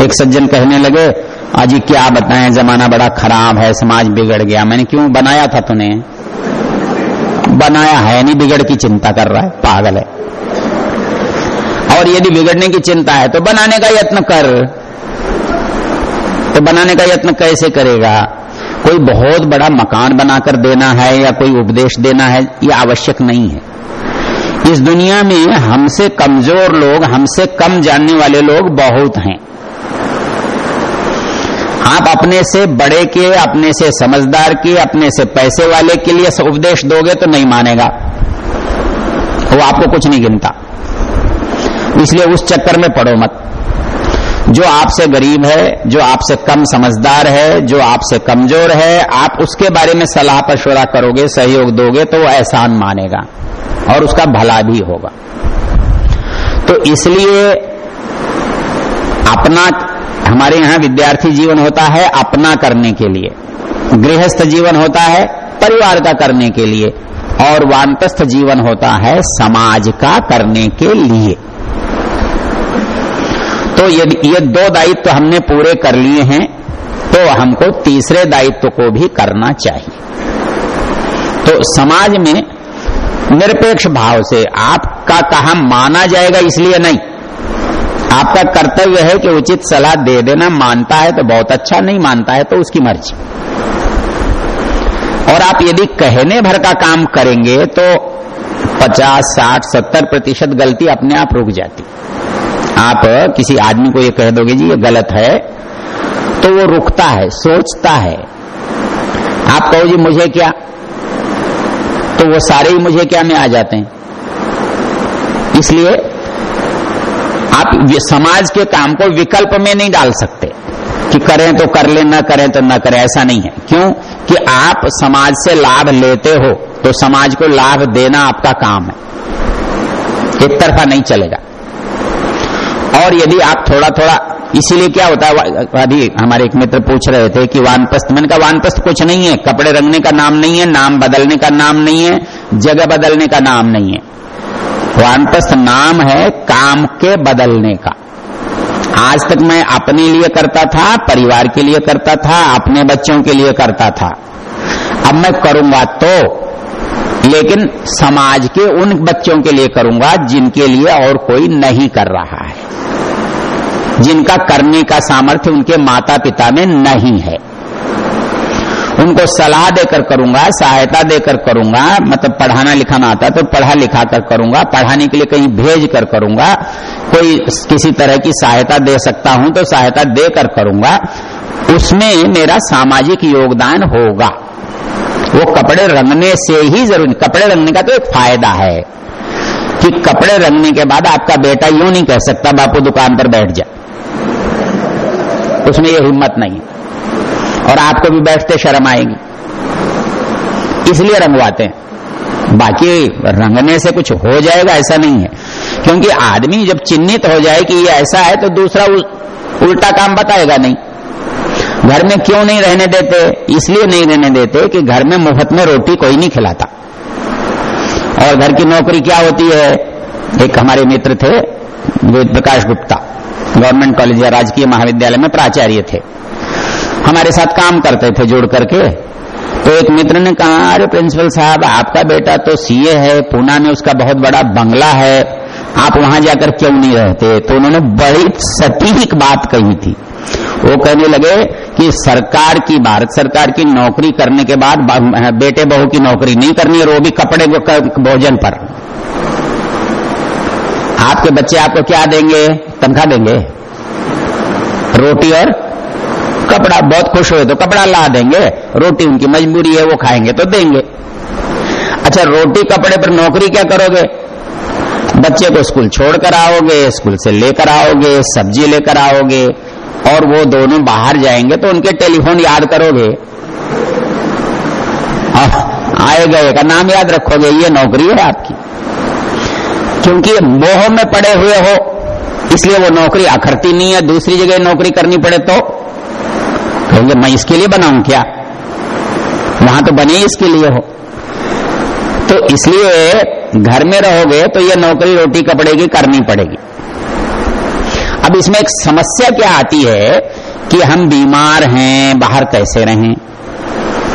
एक सज्जन कहने लगे अजी क्या बताएँ, जमाना बड़ा खराब है, समाज बिगड़ गया। मैंने क्यों बनाया था तूने? बनाया है नहीं, बिगड़ की चिंता कर रहा है, पागल है। और यदि बिगड़ने की चिंता है तो बनाने का यत्न कर। तो बनाने का यत्न कैसे करेगा? कोई बहुत बड़ा मकान बनाकर देना है या कोई उपदेश देना है यह आवश्यक नहीं है। इस दुनिया में हमसे कमज़ोर लोग, हमसे कम जानने वाले लोग बहुत हैं। आप अपने से बड़े के, अपने से समझदार के, अपने से पैसे वाले के लिए उपदेश दोगे तो नहीं मानेगा। वो आपको कुछ नहीं गिनता। इसलिए उस चक्कर में पड़ो मत। जो आपसे गरीब है, जो आपसे कम समझदार है, जो आपसे कमज़ोर है, आप उसके बारे में सलाह मशवरा करोगे, सहयोग दोगे तो वो एहसान मानेगा और उसका भला भी होगा। तो इसलिए अपना हमारे यहाँ विद्यार्थी जीवन होता है अपना करने के लिए। गृहस्थ जीवन होता है परिवार का करने के लिए। और वानप्रस्थ जीवन होता है समाज का करने के लिए। तो यदि ये दो दायित्व हमने पूरे कर लिए हैं तो हमको तीसरे दायित्व को भी करना चाहिए। तो समाज में निरपेक्ष भाव से आपका कहा माना जाएगा इसलिए नहीं। आपका कर्तव्य है कि उचित सलाह दे देना। मानता है तो बहुत अच्छा नहीं मानता है तो उसकी मर्ज़ी। और आप यदि कहने भर का काम करेंगे तो 50, 60, 70 प्रतिशत गलती अपने आप रुक जाती। आप किसी आदमी को ये कह दोगे जी ये गलत है। तो वो रुकता है सोचता है। आप कहो जी मुझे क्या? तो वो सारे ही मुझे क्या में आ जाते हैं। इसलिए आप समाज के काम को विकल्प में नहीं डाल सकते कि करें तो कर ले, न करें तो न करें, ऐसा नहीं है। क्यों? कि आप समाज से लाभ लेते हो तो समाज को लाभ देना आपका काम है। एक तरफा नहीं चलेगा। और यदि आप थोड़ा थोड़ा इसीलिए क्या होता है, अभी हमारे एक मित्र पूछ रहे थे कि वानप्रस्थ, मैंने कहा, वानप्रस्थ कुछ नहीं है, कपड़े रंगने का नाम नहीं है, नाम बदलने का नाम नहीं है, जगह बदलने का नाम नहीं है। वानप्रस्थ नाम है काम के बदलने का। आज तक मैं अपने लिए करता था, परिवार के लिए करता था, अपने बच्चों के लिए करता था। अब मैं करूँगा तो लेकिन समाज के उन बच्चों के लिए करूँगा जिनके लिए और कोई नहीं कर रहा है। जिनका करने का सामर्थ्य उनके माता पिता में नहीं है। उनको सलाह देकर करूँगा, सहायता देकर करूँगा मतलब पढ़ाना लिखाना आता है तो पढ़ा लिखा कर करूँगा, पढ़ाने के लिए कहीं भेज कर करूँगा, कोई किसी तरह की सहायता दे सकता हूँ तो सहायता देकर करूँगा, उसमें मेरा सामाजिक योगदान होगा। वो कपड़े रंगने से ही ज़रूर, कपड़े रंगने का तो एक फ़ायदा है कि कपड़े रंगने के बाद आपका बेटा यूँ नहीं कह सकता, बापू दुकान पर बैठ जा। उसमें ये हिम्मत नहीं और आपको भी बैठते शर्म आएगी। इसलिए रंगवाते हैं। बाकी रंगने से कुछ हो जाएगा, ऐसा नहीं है। क्योंकि आदमी जब चिन्हित हो जाए कि ये ऐसा है तो दूसरा उल्टा काम बताएगा नहीं। घर में क्यों नहीं रहने देते? इसलिए नहीं रहने देते कि घर में मुफ़्त में रोटी कोई नहीं खिलाता। और घर की नौकरी क्या होती है? एक हमारे मित्र थे वेद प्रकाश गुप्ता, गवर्नमेंट कॉलेज या राजकीय महाविद्यालय में प्राचार्य थे। हमारे साथ काम करते थे जुड़ करके। तो एक मित्र ने कहा, अरे प्रिंसिपल साहब, आपका बेटा तो सीए है, पूना में उसका बहुत बड़ा बंगला है, आप वहाँ जाकर क्यों नहीं रहते? तो उन्होंने बड़ी सटीक बात कही थी। वो कहने लगे कि सरकार की भारत सरकार की नौकरी करने के बाद बेटे बहू की नौकरी नहीं करनी और वो भी कपड़े भोजन पर। आपके बच्चे आपको क्या देंगे? तनख्वाह देंगे? रोटी और कपड़ा बहुत खुश हुए तो कपड़ा ला देंगे। रोटी उनकी मजबूरी है, वो खाएँगे तो देंगे। अच्छा रोटी कपड़े पर नौकरी क्या करोगे? बच्चे को स्कूल छोड़कर आओगे, स्कूल से लेकर आओगे, सब्ज़ी लेकर आओगे, और वो दोनों बाहर जाएँगे तो उनके टेलीफोन याद करोगे। आए गए का नाम याद रखोगे, ये नौकरी है आपकी। क्योंकि मोह में पड़े हुए हो, इसलिए वो नौकरी अखरती नहीं है, दूसरी जगह नौकरी करनी पड़े तो कहेंगे मैं इसके लिए बनाऊँ क्या? वहाँ तो बने इसके लिए हो। तो इसलिए घर में रहोगे तो ये नौकरी रोटी कपड़े की करनी पड़ेगी। अब इसमें एक समस्या क्या आती है कि हम बीमार हैं, बाहर कैसे रहें?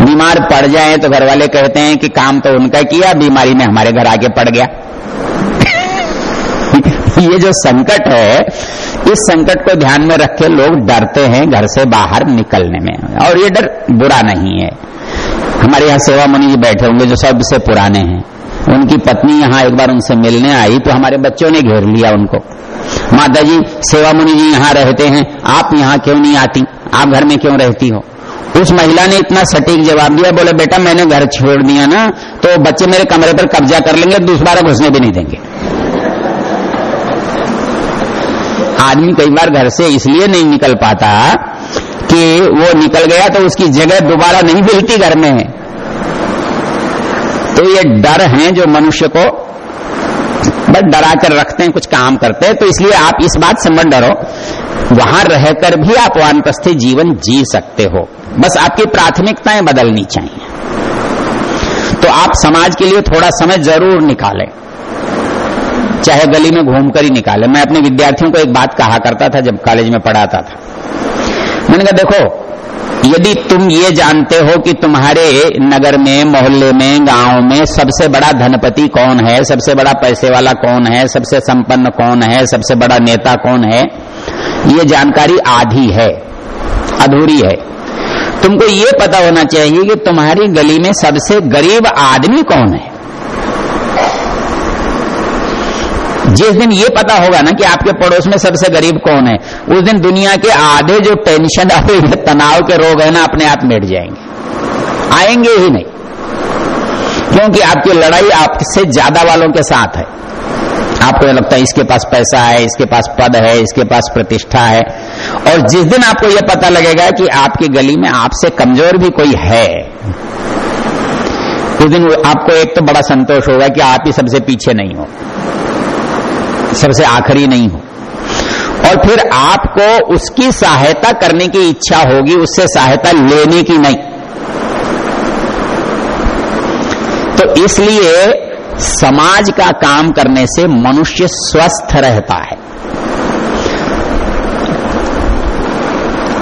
बीमार पड़ जाए तो घर वाले कहते हैं कि काम तो उनका किया, बीमारी में हमारे घर आके पड़ गया। <laughs> ये जो संकट है इस संकट को ध्यान में रख के लोग डरते हैं घर से बाहर निकलने में। और ये डर बुरा नहीं है। हमारे यहाँ सेवा मुनि जी बैठे होंगे जो सबसे पुराने हैं। उनकी पत्नी यहाँ एक बार उनसे मिलने आई तो हमारे बच्चों ने घेर लिया उनको। माता जी सेवा मुनि जी यहाँ रहते हैं। आप यहाँ क्यों नहीं आती? आप घर में क्यों रहती हो? उस महिला ने इतना सटीक जवाब दिया, बोले, बेटा, मैंने घर छोड़ दिया ना तो बच्चे मेरे कमरे पर कब्जा कर लेंगे, दूसरा घुसने भी नहीं देंगे। आदमी कई बार घर से इसलिए नहीं निकल पाता कि वो निकल गया तो उसकी जगह दोबारा नहीं मिलती घर में। तो ये डर है जो मनुष्य को बस डरा कर रखते हैं, कुछ काम करते हैं। तो इसलिए आप इस बात से मत डरो। वहाँ रहकर भी आप वानप्रस्थी जीवन जी सकते हो। बस आपकी प्राथमिकताएँ बदलनी चाहिए। तो आप समाज के लिए थोड़ा समय ज़रूर निकालें। चाहे गली में घूमकर ही निकाले। मैं अपने विद्यार्थियों को एक बात कहा करता था जब कॉलेज में पढ़ाता था। मैंने कहा, देखो, यदि तुम ये जानते हो कि तुम्हारे नगर में, मोहल्ले में, गाँव में सबसे बड़ा धनपति कौन है, सबसे बड़ा पैसे वाला कौन है, सबसे संपन्न कौन है, सबसे बड़ा नेता कौन है, ये जानकारी आधी है, अधूरी है। तुमको ये पता होना चाहिए कि तुम्हारी गली में सबसे गरीब आदमी कौन है? जिस दिन ये पता होगा ना कि आपके पड़ोस में सबसे गरीब कौन है, उस दिन दुनिया के आधे जो टेंशन और <laughs> तनाव के रोग है ना अपने आप मिट जाएँगे। आएँगे ही नहीं। क्योंकि आपकी लड़ाई आपसे ज़्यादा वालों के साथ है। आपको लगता है इसके पास पैसा है, इसके पास पद है, इसके पास प्रतिष्ठा है। और जिस दिन आपको यह पता लगेगा कि आपकी गली में आपसे कमज़ोर भी कोई है, उस दिन आपको एक तो बड़ा संतोष होगा कि आप ही सबसे पीछे नहीं हो। सबसे आखिरी नहीं हो। और फिर आपको उसकी सहायता करने की इच्छा होगी, उससे सहायता लेने की नहीं। तो इसलिए समाज का काम करने से मनुष्य स्वस्थ रहता है।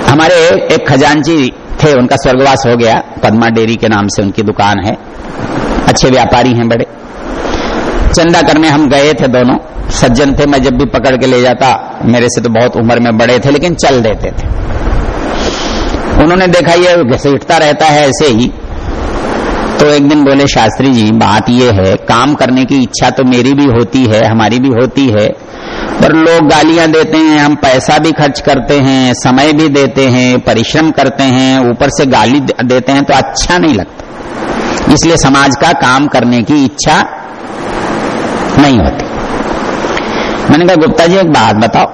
हमारे एक खजांची थे, उनका स्वर्गवास हो गया, पदमा डेरी के नाम से उनकी दुकान है। अच्छे व्यापारी हैं बड़े। चंदा करने हम गए थे दोनों। सज्जन थे, मैं जब भी पकड़ के ले जाता, मेरे से तो बहुत उम्र में बड़े थे, लेकिन चल देते थे। उन्होंने देखा, ये घसीटता रहता है ऐसे ही। तो एक दिन बोले, शास्त्री जी, बात ये है, काम करने की इच्छा तो मेरी भी होती है, हमारी भी होती है, पर लोग गालियाँ देते हैं, हम पैसा भी खर्च करते हैं, समय भी देते हैं, परिश्रम करते हैं, ऊपर से गाली देते हैं तो अच्छा नहीं लगता। इसलिए समाज का काम करने की इच्छा नहीं होती। मैंने कहा, गुप्ता जी, एक बात बताओ।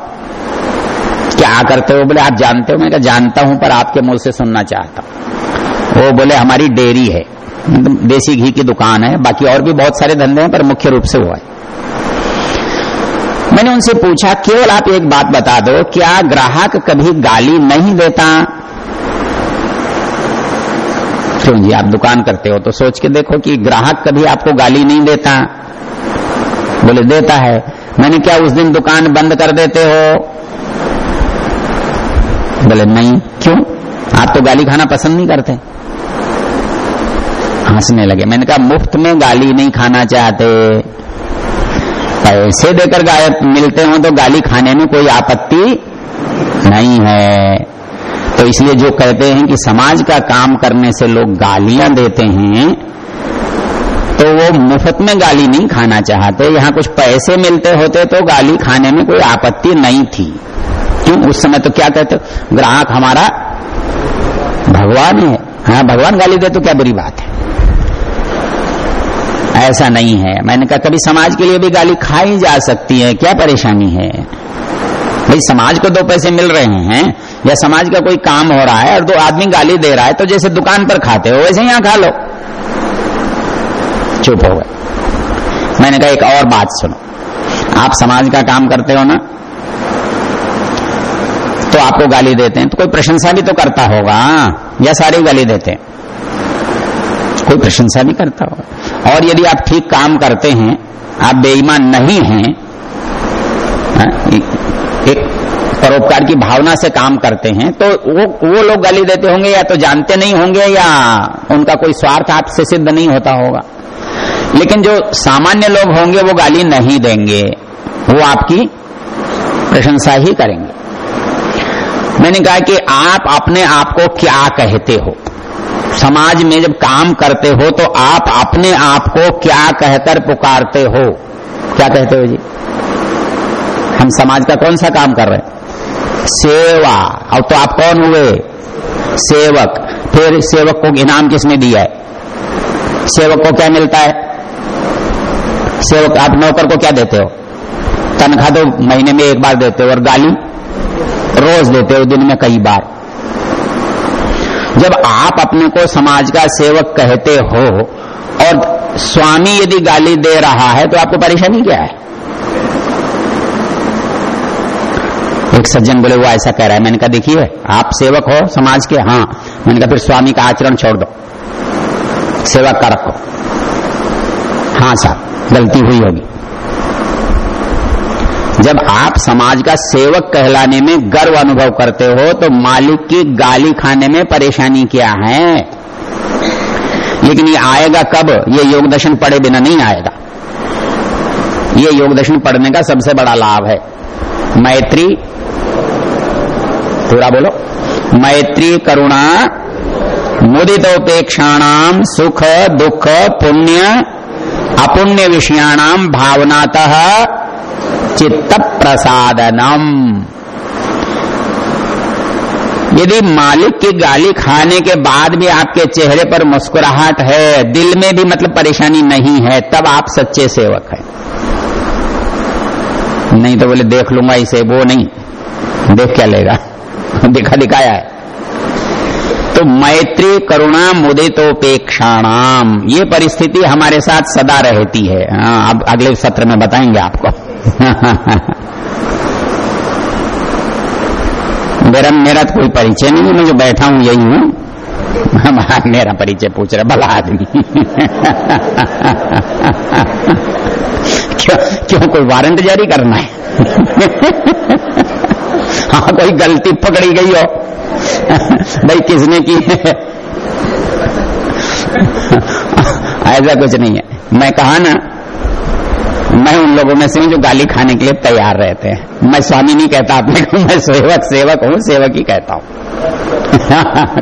क्या करते हो? बोले, आप जानते हो? मैंने कहा, जानता हूँ, पर आपके मुँह से सुनना चाहता हूँ। वो बोले, हमारी डेयरी है। देसी घी की दुकान है। बाकी और भी बहुत सारे धंधे हैं, पर मुख्य रूप से वो है। मैंने उनसे पूछा, केवल आप एक बात बता दो, क्या ग्राहक कभी गाली नहीं देता? क्यों जी, आप दुकान करते हो तो सोच के देखो कि ग्राहक कभी आपको गाली नहीं देता। बोले, देता है। मैंने क्या उस दिन दुकान बंद कर देते हो? बोले, नहीं। क्यों? आप तो गाली खाना पसंद नहीं करते। हंसने लगे। मैंने कहा, मुफ़्त में गाली नहीं खाना चाहते। पैसे देकर मिलते हो तो गाली खाने में कोई आपत्ति नहीं है। तो इसलिए जो कहते हैं कि समाज का काम करने से लोग गालियाँ देते हैं तो वो मुफ़्त में गाली नहीं खाना चाहते। यहाँ कुछ पैसे मिलते होते तो गाली खाने में कोई आपत्ति नहीं थी। क्यों? उस समय तो क्या कहते ग्राहक हमारा भगवान है। हाँ भगवान गाली दे तो क्या बुरी बात है? ऐसा नहीं है। मैंने कहा, कभी समाज के लिए भी गाली खाई जा सकती है। क्या परेशानी है? भाई, समाज को दो पैसे मिल रहे हैं या समाज का कोई काम हो रहा है और दो आदमी गाली दे रहा है तो जैसे दुकान पर खाते हो, वैसे यहाँ खा लो। चुप हो गए। मैंने कहा एक और बात सुनो। आप समाज का काम करते हो ना तो आपको गाली देते हैं। तो कोई प्रशंसा भी तो करता होगा या सारी गाली देते हैं। कोई प्रशंसा भी करता होगा। और यदि आप ठीक काम करते हैं आप बेईमान नहीं हैं हाँ, एक परोपकार की भावना से काम करते हैं तो वो वो लोग गाली देते होंगे या तो जानते नहीं होंगे या उनका कोई स्वार्थ आपसे सिद्ध नहीं होता होगा। लेकिन जो सामान्य लोग होंगे, वो गाली नहीं देंगे। वो आपकी प्रशंसा ही करेंगे। मैंने कहा कि आप अपने आप को क्या कहते हो? समाज में जब काम करते हो तो आप अपने आप को क्या कहकर पुकारते हो? क्या कहते हो जी? हम समाज का कौन सा काम कर रहे हैं? सेवा। अब तो आप कौन हुए? सेवक। फिर सेवक को इनाम किसने दिया है? सेवक को क्या मिलता है? सेवक आप नौकर को क्या देते हो? तनख्वाह तो महीने में एक बार देते हो और गाली रोज देते हो, दिन में कई बार। जब आप अपने को समाज का सेवक कहते हो और स्वामी यदि गाली दे रहा है तो आपको परेशानी क्या है? एक सज्जन बोले, वो ऐसा कह रहा है। मैंने कहा, देखिए, आप सेवक हो समाज के? हाँ. मैंने कहा, फिर स्वामी का आचरण छोड़ दो। सेवक का रखो। हाँ साहब। गलती हुई होगी। जब आप समाज का सेवक कहलाने में गर्व अनुभव करते हो तो मालिक की गाली खाने में परेशानी क्या है? लेकिन ये आएगा कब? ये योग दर्शन पढ़े बिना नहीं आएगा। ये योग दर्शन पढ़ने का सबसे बड़ा लाभ है। मैत्री पूरा बोलो। मैत्री करुणा मुदितोपेक्षाणाम सुख दुख पुण्य अपुण्य विषयाणाम भावनातः चित्त प्रसादनम यदि मालिक की गाली खाने के बाद भी आपके चेहरे पर मुस्कुराहट है, दिल में भी मतलब परेशानी नहीं है, तब आप सच्चे सेवक हैं। नहीं तो बोले, देख लूँगा इसे, वो नहीं। देख क्या लेगा? <laughs> दिखा दिखाया है। तो मैत्री करुणा मुदितोपेक्षाणाम। ये परिस्थिति हमारे साथ सदा रहती है। हाँ अब अगले सत्र में बताएँगे आपको। <laughs> मेरा मेरा तो कोई परिचय नहीं है, मैं जो बैठा हूँ, यही हूँ। मेरा परिचय पूछ रहा, भला आदमी। <laughs> क्यों क्यों कोई वारंट जारी करना है? <laughs> हाँ कोई गलती पकड़ी गई हो। भाई किसने की है? ऐसा कुछ नहीं है। मैं कहा ना, मैं उन लोगों में से हूँ जो गाली खाने के लिए तैयार रहते हैं। मैं स्वामी नहीं कहता अपने को, मैं सेवक सेवक हूँ, सेवक ही कहता हूँ।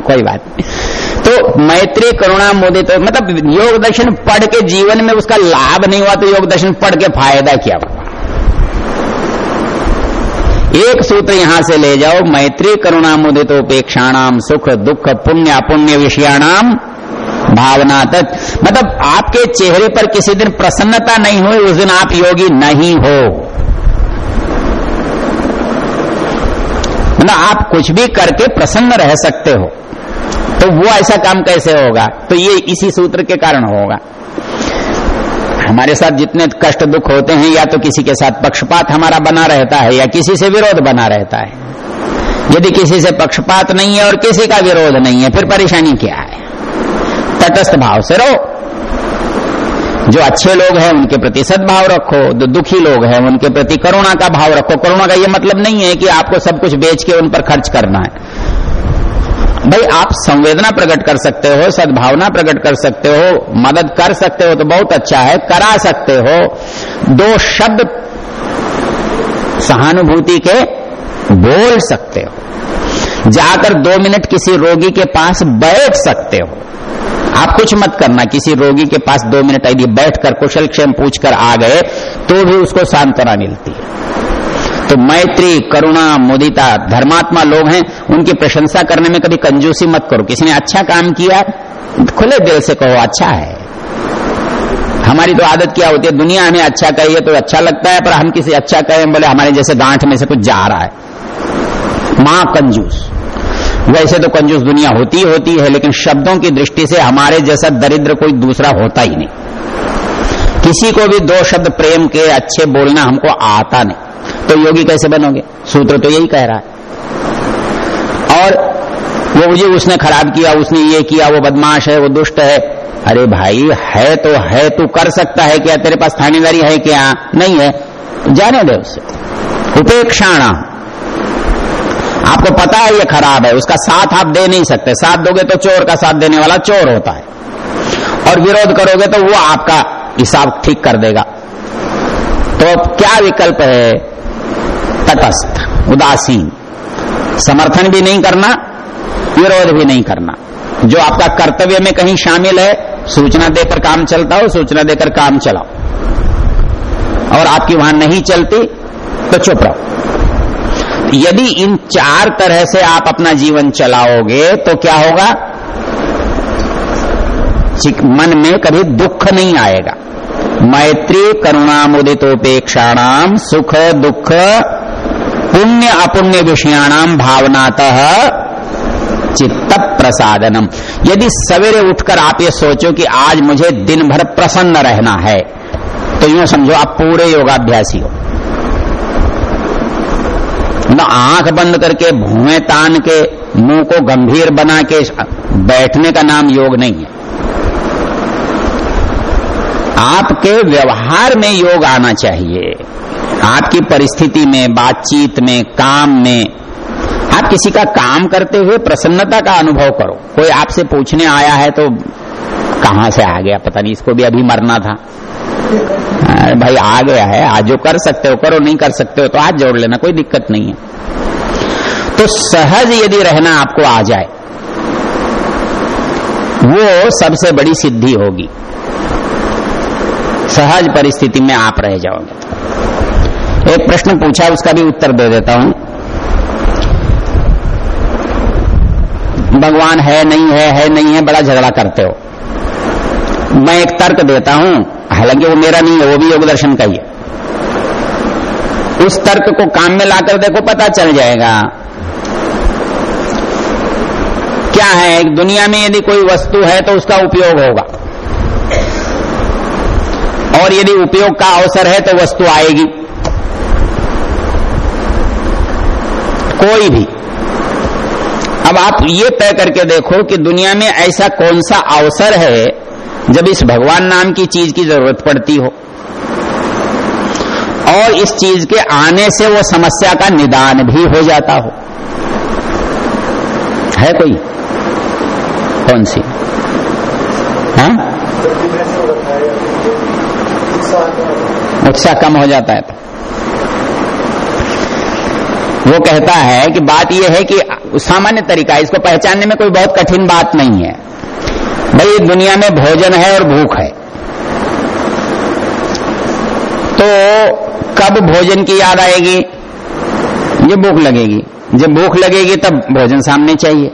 <laughs> कोई बात नहीं। तो मैत्री, करुणा, मोदी तो मतलब योग दर्शन पढ़ के जीवन में उसका लाभ नहीं हुआ तो योग दर्शन पढ़ के फ़ायदा क्या हुआ? एक सूत्र यहाँ से ले जाओ, मैत्री करुणा मुदित उपेक्षाणाम सुख दुख पुण्य अपुण्य विषयाणाम भावना तक मतलब आपके चेहरे पर किसी दिन प्रसन्नता नहीं हुई, उस दिन आप योगी नहीं हो। मतलब आप कुछ भी करके प्रसन्न रह सकते हो। तो वो ऐसा काम कैसे होगा? तो ये इसी सूत्र के कारण होगा। हमारे साथ जितने कष्ट दुख होते हैं, या तो किसी के साथ पक्षपात हमारा बना रहता है, या किसी से विरोध बना रहता है। यदि किसी से पक्षपात नहीं है और किसी का विरोध नहीं है, फिर परेशानी क्या है? तटस्थ भाव से रहो जो अच्छे लोग हैं, उनके प्रति सद्भाव रखो। जो दुखी लोग हैं, उनके प्रति करुणा का भाव रखो। करुणा का ये मतलब नहीं है कि आपको सब कुछ बेच के उन पर खर्च करना है। भाई, आप संवेदना प्रकट कर सकते हो, सद्भावना प्रकट कर सकते हो, मदद कर सकते हो तो बहुत अच्छा है, करा सकते हो। दो शब्द सहानुभूति के बोल सकते हो। जाकर दो मिनट किसी रोगी के पास बैठ सकते हो। आप कुछ मत करना, किसी रोगी के पास दो मिनट यदि बैठकर कुशल क्षेम पूछकर आ गए तो भी उसको सांत्वना मिलती है। तो मैत्री, करुणा, मुदिता, धर्मात्मा लोग हैं, उनकी प्रशंसा करने में कभी कंजूसी मत करो। किसी ने अच्छा काम किया, खुले दिल से कहो अच्छा है। हमारी तो आदत क्या होती है? दुनिया हमें अच्छा कहिए तो अच्छा लगता है, पर हम किसी अच्छा कहें? बोले, हमारे जैसे गांठ में से कुछ जा रहा है। माँ कंजूस। वैसे तो कंजूस दुनिया होती होती है, लेकिन शब्दों की दृष्टि से हमारे जैसा दरिद्र कोई दूसरा होता ही नहीं। किसी को भी दो शब्द प्रेम के अच्छे बोलना हमको आता नहीं। तो योगी कैसे बनोगे? सूत्र तो यही कह रहा है। और वो मुझे, उसने खराब किया, उसने ये किया, वो बदमाश है, वो दुष्ट है। अरे भाई, है तो है, तू कर सकता है क्या? तेरे पास थानेदारी है क्या? नहीं है। जाने दे उससे उपेक्षाणा। आपको पता है ये खराब है, उसका साथ आप दे नहीं सकते। साथ दोगे तो चोर का साथ देने वाला चोर होता है। और विरोध करोगे तो वो आपका हिसाब ठीक कर देगा। तो अब क्या विकल्प है? तटस्थ, उदासीन। समर्थन भी नहीं करना, विरोध भी नहीं करना। जो आपका कर्तव्य में कहीं शामिल है, सूचना देकर काम चलता हो, सूचना देकर काम चलाओ। और आपकी वहाँ नहीं चलती तो चुप रहो। यदि इन चार तरह से आप अपना जीवन चलाओगे तो क्या होगा? मन में कभी दुख नहीं आएगा। मैत्री करुणा मुदितोपेक्षाणाम सुख, दुख पुण्य अपुण्य विषयाणाम भावनातः चित्त प्रसादनम यदि सवेरे उठकर आप ये सोचो कि आज मुझे दिन भर प्रसन्न रहना है तो यूँ समझो आप पूरे योगाभ्यासी हो। न आँख बंद करके, भूए तान के, मुँह को गंभीर बना के, बैठने का नाम योग नहीं है। आपके व्यवहार में योग आना चाहिए। आपकी परिस्थिति में, बातचीत में, काम में, आप किसी का काम करते हुए प्रसन्नता का अनुभव करो। कोई आपसे पूछने आया है तो कहाँ से आ गया? पता नहीं, इसको भी अभी मरना था। भाई, आ गया है। आज जो कर सकते हो, करो, नहीं कर सकते हो तो आज जोड़ लेना, कोई दिक्कत नहीं है। तो सहज यदि रहना आपको आ जाए, वो सबसे बड़ी सिद्धि होगी। सहज परिस्थिति में आप रह जाओगे। एक प्रश्न पूछा, उसका भी उत्तर दे देता हूँ। भगवान है, नहीं है है, नहीं है, बड़ा झगड़ा करते हो। मैं एक तर्क देता हूँ, हालाँकि वो मेरा नहीं है, वो भी योग दर्शन का ही है। उस तर्क को काम में लाकर देखो, पता चल जाएगा। क्या है दुनिया में यदि कोई वस्तु है तो उसका उपयोग होगा। और यदि उपयोग का अवसर है तो वस्तु आएगी। कोई भी। अब आप ये तय करके देखो कि दुनिया में ऐसा कौन सा अवसर है जब इस भगवान नाम की चीज़ की ज़रूरत पड़ती हो। और इस चीज़ के आने से वो समस्या का निदान भी हो जाता हो। है कोई? कौन सी? हाँ? उत्साह कम हो जाता है तो। वो कहता है कि बात यह है कि सामान्य तरीका इसको पहचानने में कोई बहुत कठिन बात नहीं है। भाई दुनिया में भोजन है और भूख है। तो कब भोजन की याद आएगी? ये भूख लगेगी। जब भूख लगेगी, तब भोजन सामने चाहिए।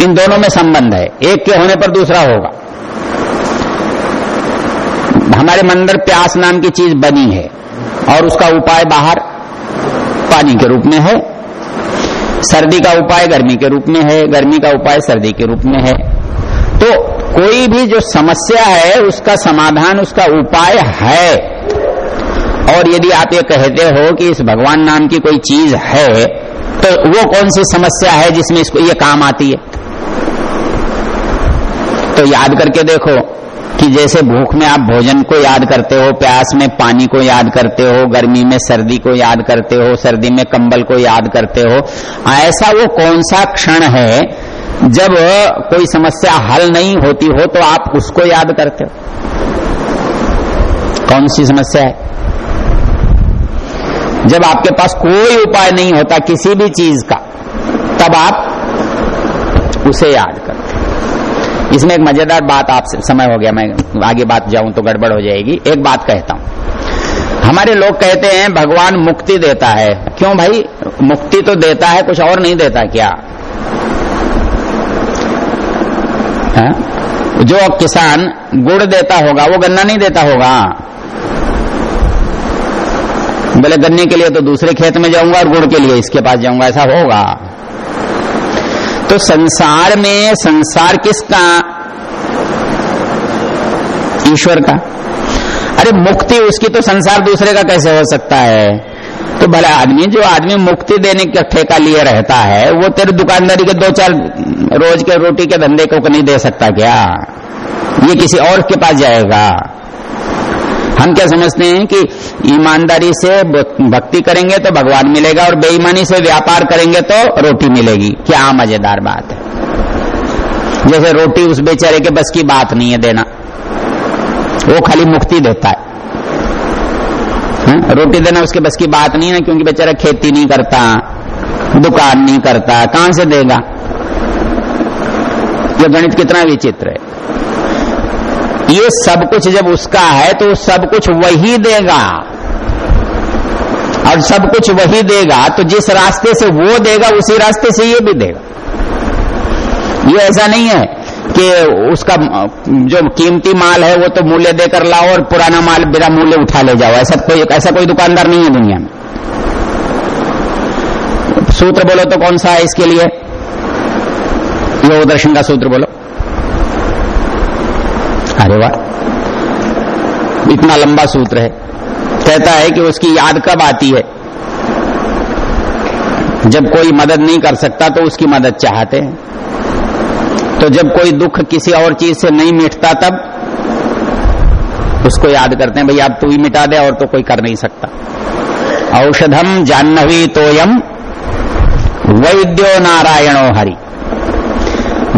इन दोनों में संबंध है। एक के होने पर दूसरा होगा। हमारे मंदिर प्यास नाम की चीज़ बनी है और उसका उपाय बाहर पानी के रूप में है। सर्दी का उपाय गर्मी के रूप में है, गर्मी का उपाय सर्दी के रूप में है। तो कोई भी जो समस्या है, उसका समाधान, उसका उपाय है। और यदि आप ये कहते हो कि इस भगवान नाम की कोई चीज़ है तो वो कौन सी समस्या है जिसमें इसको ये काम आती है? तो याद करके देखो कि जैसे भूख में आप भोजन को याद करते हो, प्यास में पानी को याद करते हो, गर्मी में सर्दी को याद करते हो, सर्दी में कंबल को याद करते हो, ऐसा वो कौन सा क्षण है जब कोई समस्या हल नहीं होती हो तो आप उसको याद करते हो? कौन सी समस्या है? जब आपके पास कोई उपाय नहीं होता किसी भी चीज़ का, तब आप उसे याद करते इसमें एक मज़ेदार बात आपसे समय हो गया, मैं आगे बात जाऊँ तो गड़बड़ हो जाएगी। एक बात कहता हूँ। हमारे लोग कहते हैं, भगवान मुक्ति देता है। क्यों भाई? मुक्ति तो देता है, कुछ और नहीं देता क्या? है? जो किसान गुड़ देता होगा, वो गन्ना नहीं देता होगा। बोले, गन्ने के लिए तो दूसरे खेत में जाऊँगा और गुड़ के लिए इसके पास जाऊँगा, ऐसा होगा। तो संसार में, संसार किसका? ईश्वर का। अरे मुक्ति उसकी तो संसार दूसरे का कैसे हो सकता है? तो भला आदमी, जो आदमी मुक्ति देने का ठेका लिए रहता है, वो तेरे दुकानदारी के दो चार रोज के रोटी के धंधे को नहीं दे सकता क्या? ये किसी और के पास जाएगा। हम क्या समझते हैं कि ईमानदारी से भक्ति करेंगे तो भगवान मिलेगा और बेईमानी से व्यापार करेंगे तो रोटी मिलेगी। क्या मज़ेदार बात है। जैसे रोटी उस बेचारे के बस की बात नहीं है देना। वो खाली मुक्ति देता है। हा? रोटी देना उसके बस की बात नहीं है क्योंकि बेचारा खेती नहीं करता, दुकान नहीं करता, कहाँ से देगा? ये गणित कितना विचित्र है। ये सब कुछ जब उसका है तो सब कुछ वही देगा। और सब कुछ वही देगा तो जिस रास्ते से वो देगा, उसी रास्ते से ये भी देगा। ये ऐसा नहीं है कि उसका, जो कीमती माल है वो तो मूल्य देकर लाओ और पुराना माल बिना मूल्य उठा ले जाओ। ऐसा कोई ऐसा कोई दुकानदार नहीं है दुनिया में। सूत्र बोलो तो कौन सा है इसके लिए? योग दर्शन का सूत्र बोलो। अरे वाह। इतना लंबा सूत्र है। कहता है कि उसकी याद कब आती है? जब कोई मदद नहीं कर सकता तो उसकी मदद चाहते हैं। तो जब कोई दुख किसी और चीज़ से नहीं मिटता तब उसको याद करते हैं, भाई आप तू ही मिटा दे और तो कोई कर नहीं सकता। औषधम जाह्नवी तोयम वैद्यो नारायणो हरि।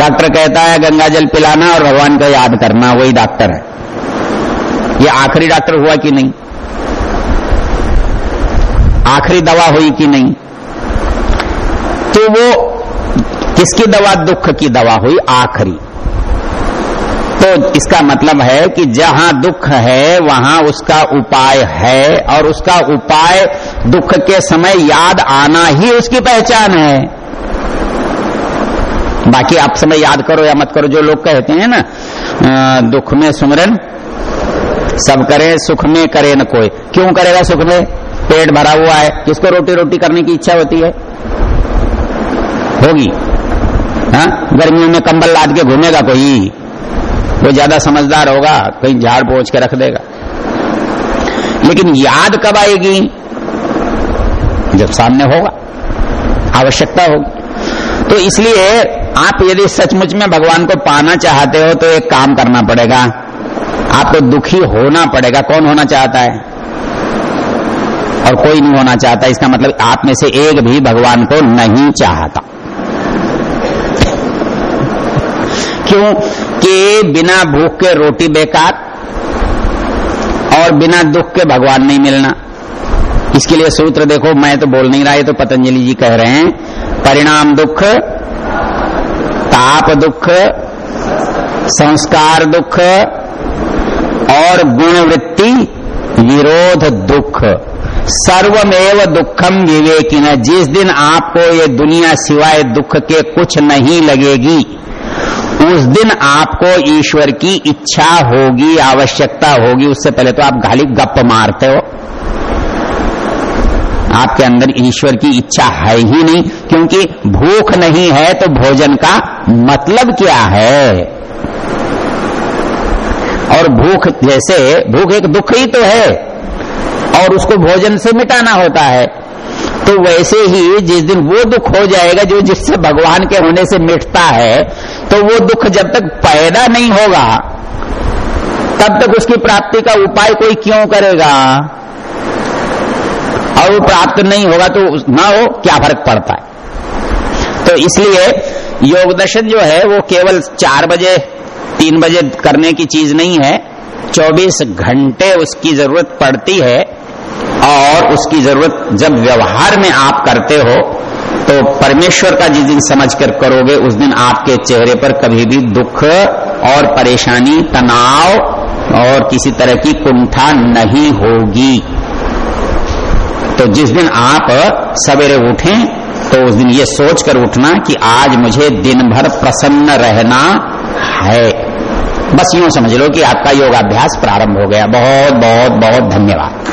डॉक्टर कहता है, गंगा जल पिलाना और भगवान का याद करना। वही डॉक्टर है। ये आखिरी डॉक्टर हुआ कि नहीं? आखिरी दवा हुई कि नहीं? तो वो किसकी दवा? दुख की दवा हुई, आखिरी। तो इसका मतलब है कि जहाँ दुख है, वहाँ उसका उपाय है और उसका उपाय दुख के समय याद आना ही उसकी पहचान है। बाकी आप समय याद करो या मत करो, जो लोग कहते हैं ना दुख में सुमरन सब करे, सुख में करे न कोई। क्यों करेगा सुख में? पेट भरा हुआ है किसको रोटी रोटी करने की इच्छा होती है। होगी। हाँ? गर्मियों में कंबल लाद के घूमेगा कोई। वो ज़्यादा समझदार होगा, कहीं झाड़ पोछ के रख देगा। लेकिन याद कब आएगी? जब सामने होगा। आवश्यकता होगी। तो इसलिए आप यदि सचमुच में भगवान को पाना चाहते हो तो एक काम करना पड़ेगा। आपको दुखी होना पड़ेगा। कौन होना चाहता है? और कोई नहीं होना चाहता। इसका मतलब आप में से एक भी भगवान को नहीं चाहता। क्यों? कि बिना भूख के रोटी बेकार और बिना दुख के भगवान नहीं मिलना। इसके लिए सूत्र देखो, मैं तो बोल नहीं रहा, ये तो पतंजलि जी कह रहे हैं। परिणाम दुख ताप दुख, संस्कार दुख और गुणवृत्ति, विरोध दुख। सर्वमेव दुखम विवेकिन जिस दिन आपको ये दुनिया सिवाय दुख के कुछ नहीं लगेगी, उस दिन आपको ईश्वर की इच्छा होगी, आवश्यकता होगी। उससे पहले तो आप गाली गप मारते हो। आपके अंदर ईश्वर की इच्छा है ही नहीं, क्योंकि भूख नहीं है तो भोजन का मतलब क्या है? और भूख जैसे, भूख एक दुख ही तो है, और उसको भोजन से मिटाना होता है। तो वैसे ही जिस दिन वो दुख हो जाएगा, जो जिससे भगवान के होने से मिटता है तो वो दुख जब तक पैदा नहीं होगा, तब तक उसकी प्राप्ति का उपाय कोई क्यों करेगा? और वो प्राप्त नहीं होगा तो ना हो, क्या फ़र्क पड़ता है? तो इसलिए योग दर्शन जो है, वो केवल चार बजे, तीन बजे करने की चीज़ नहीं है। 24 घंटे उसकी ज़रूरत पड़ती है और उसकी ज़रूरत जब व्यवहार में आप करते हो तो परमेश्वर का जिस दिन समझ कर करोगे, उस दिन आपके चेहरे पर कभी भी दुख और परेशानी, तनाव और किसी तरह की कुंठा नहीं होगी। तो जिस दिन आप सवेरे उठें तो उस दिन ये सोचकर उठना कि आज मुझे दिन भर प्रसन्न रहना है। बस यूँ समझ लो कि आपका योगाभ्यास प्रारंभ हो गया। बहुत बहुत बहुत धन्यवाद।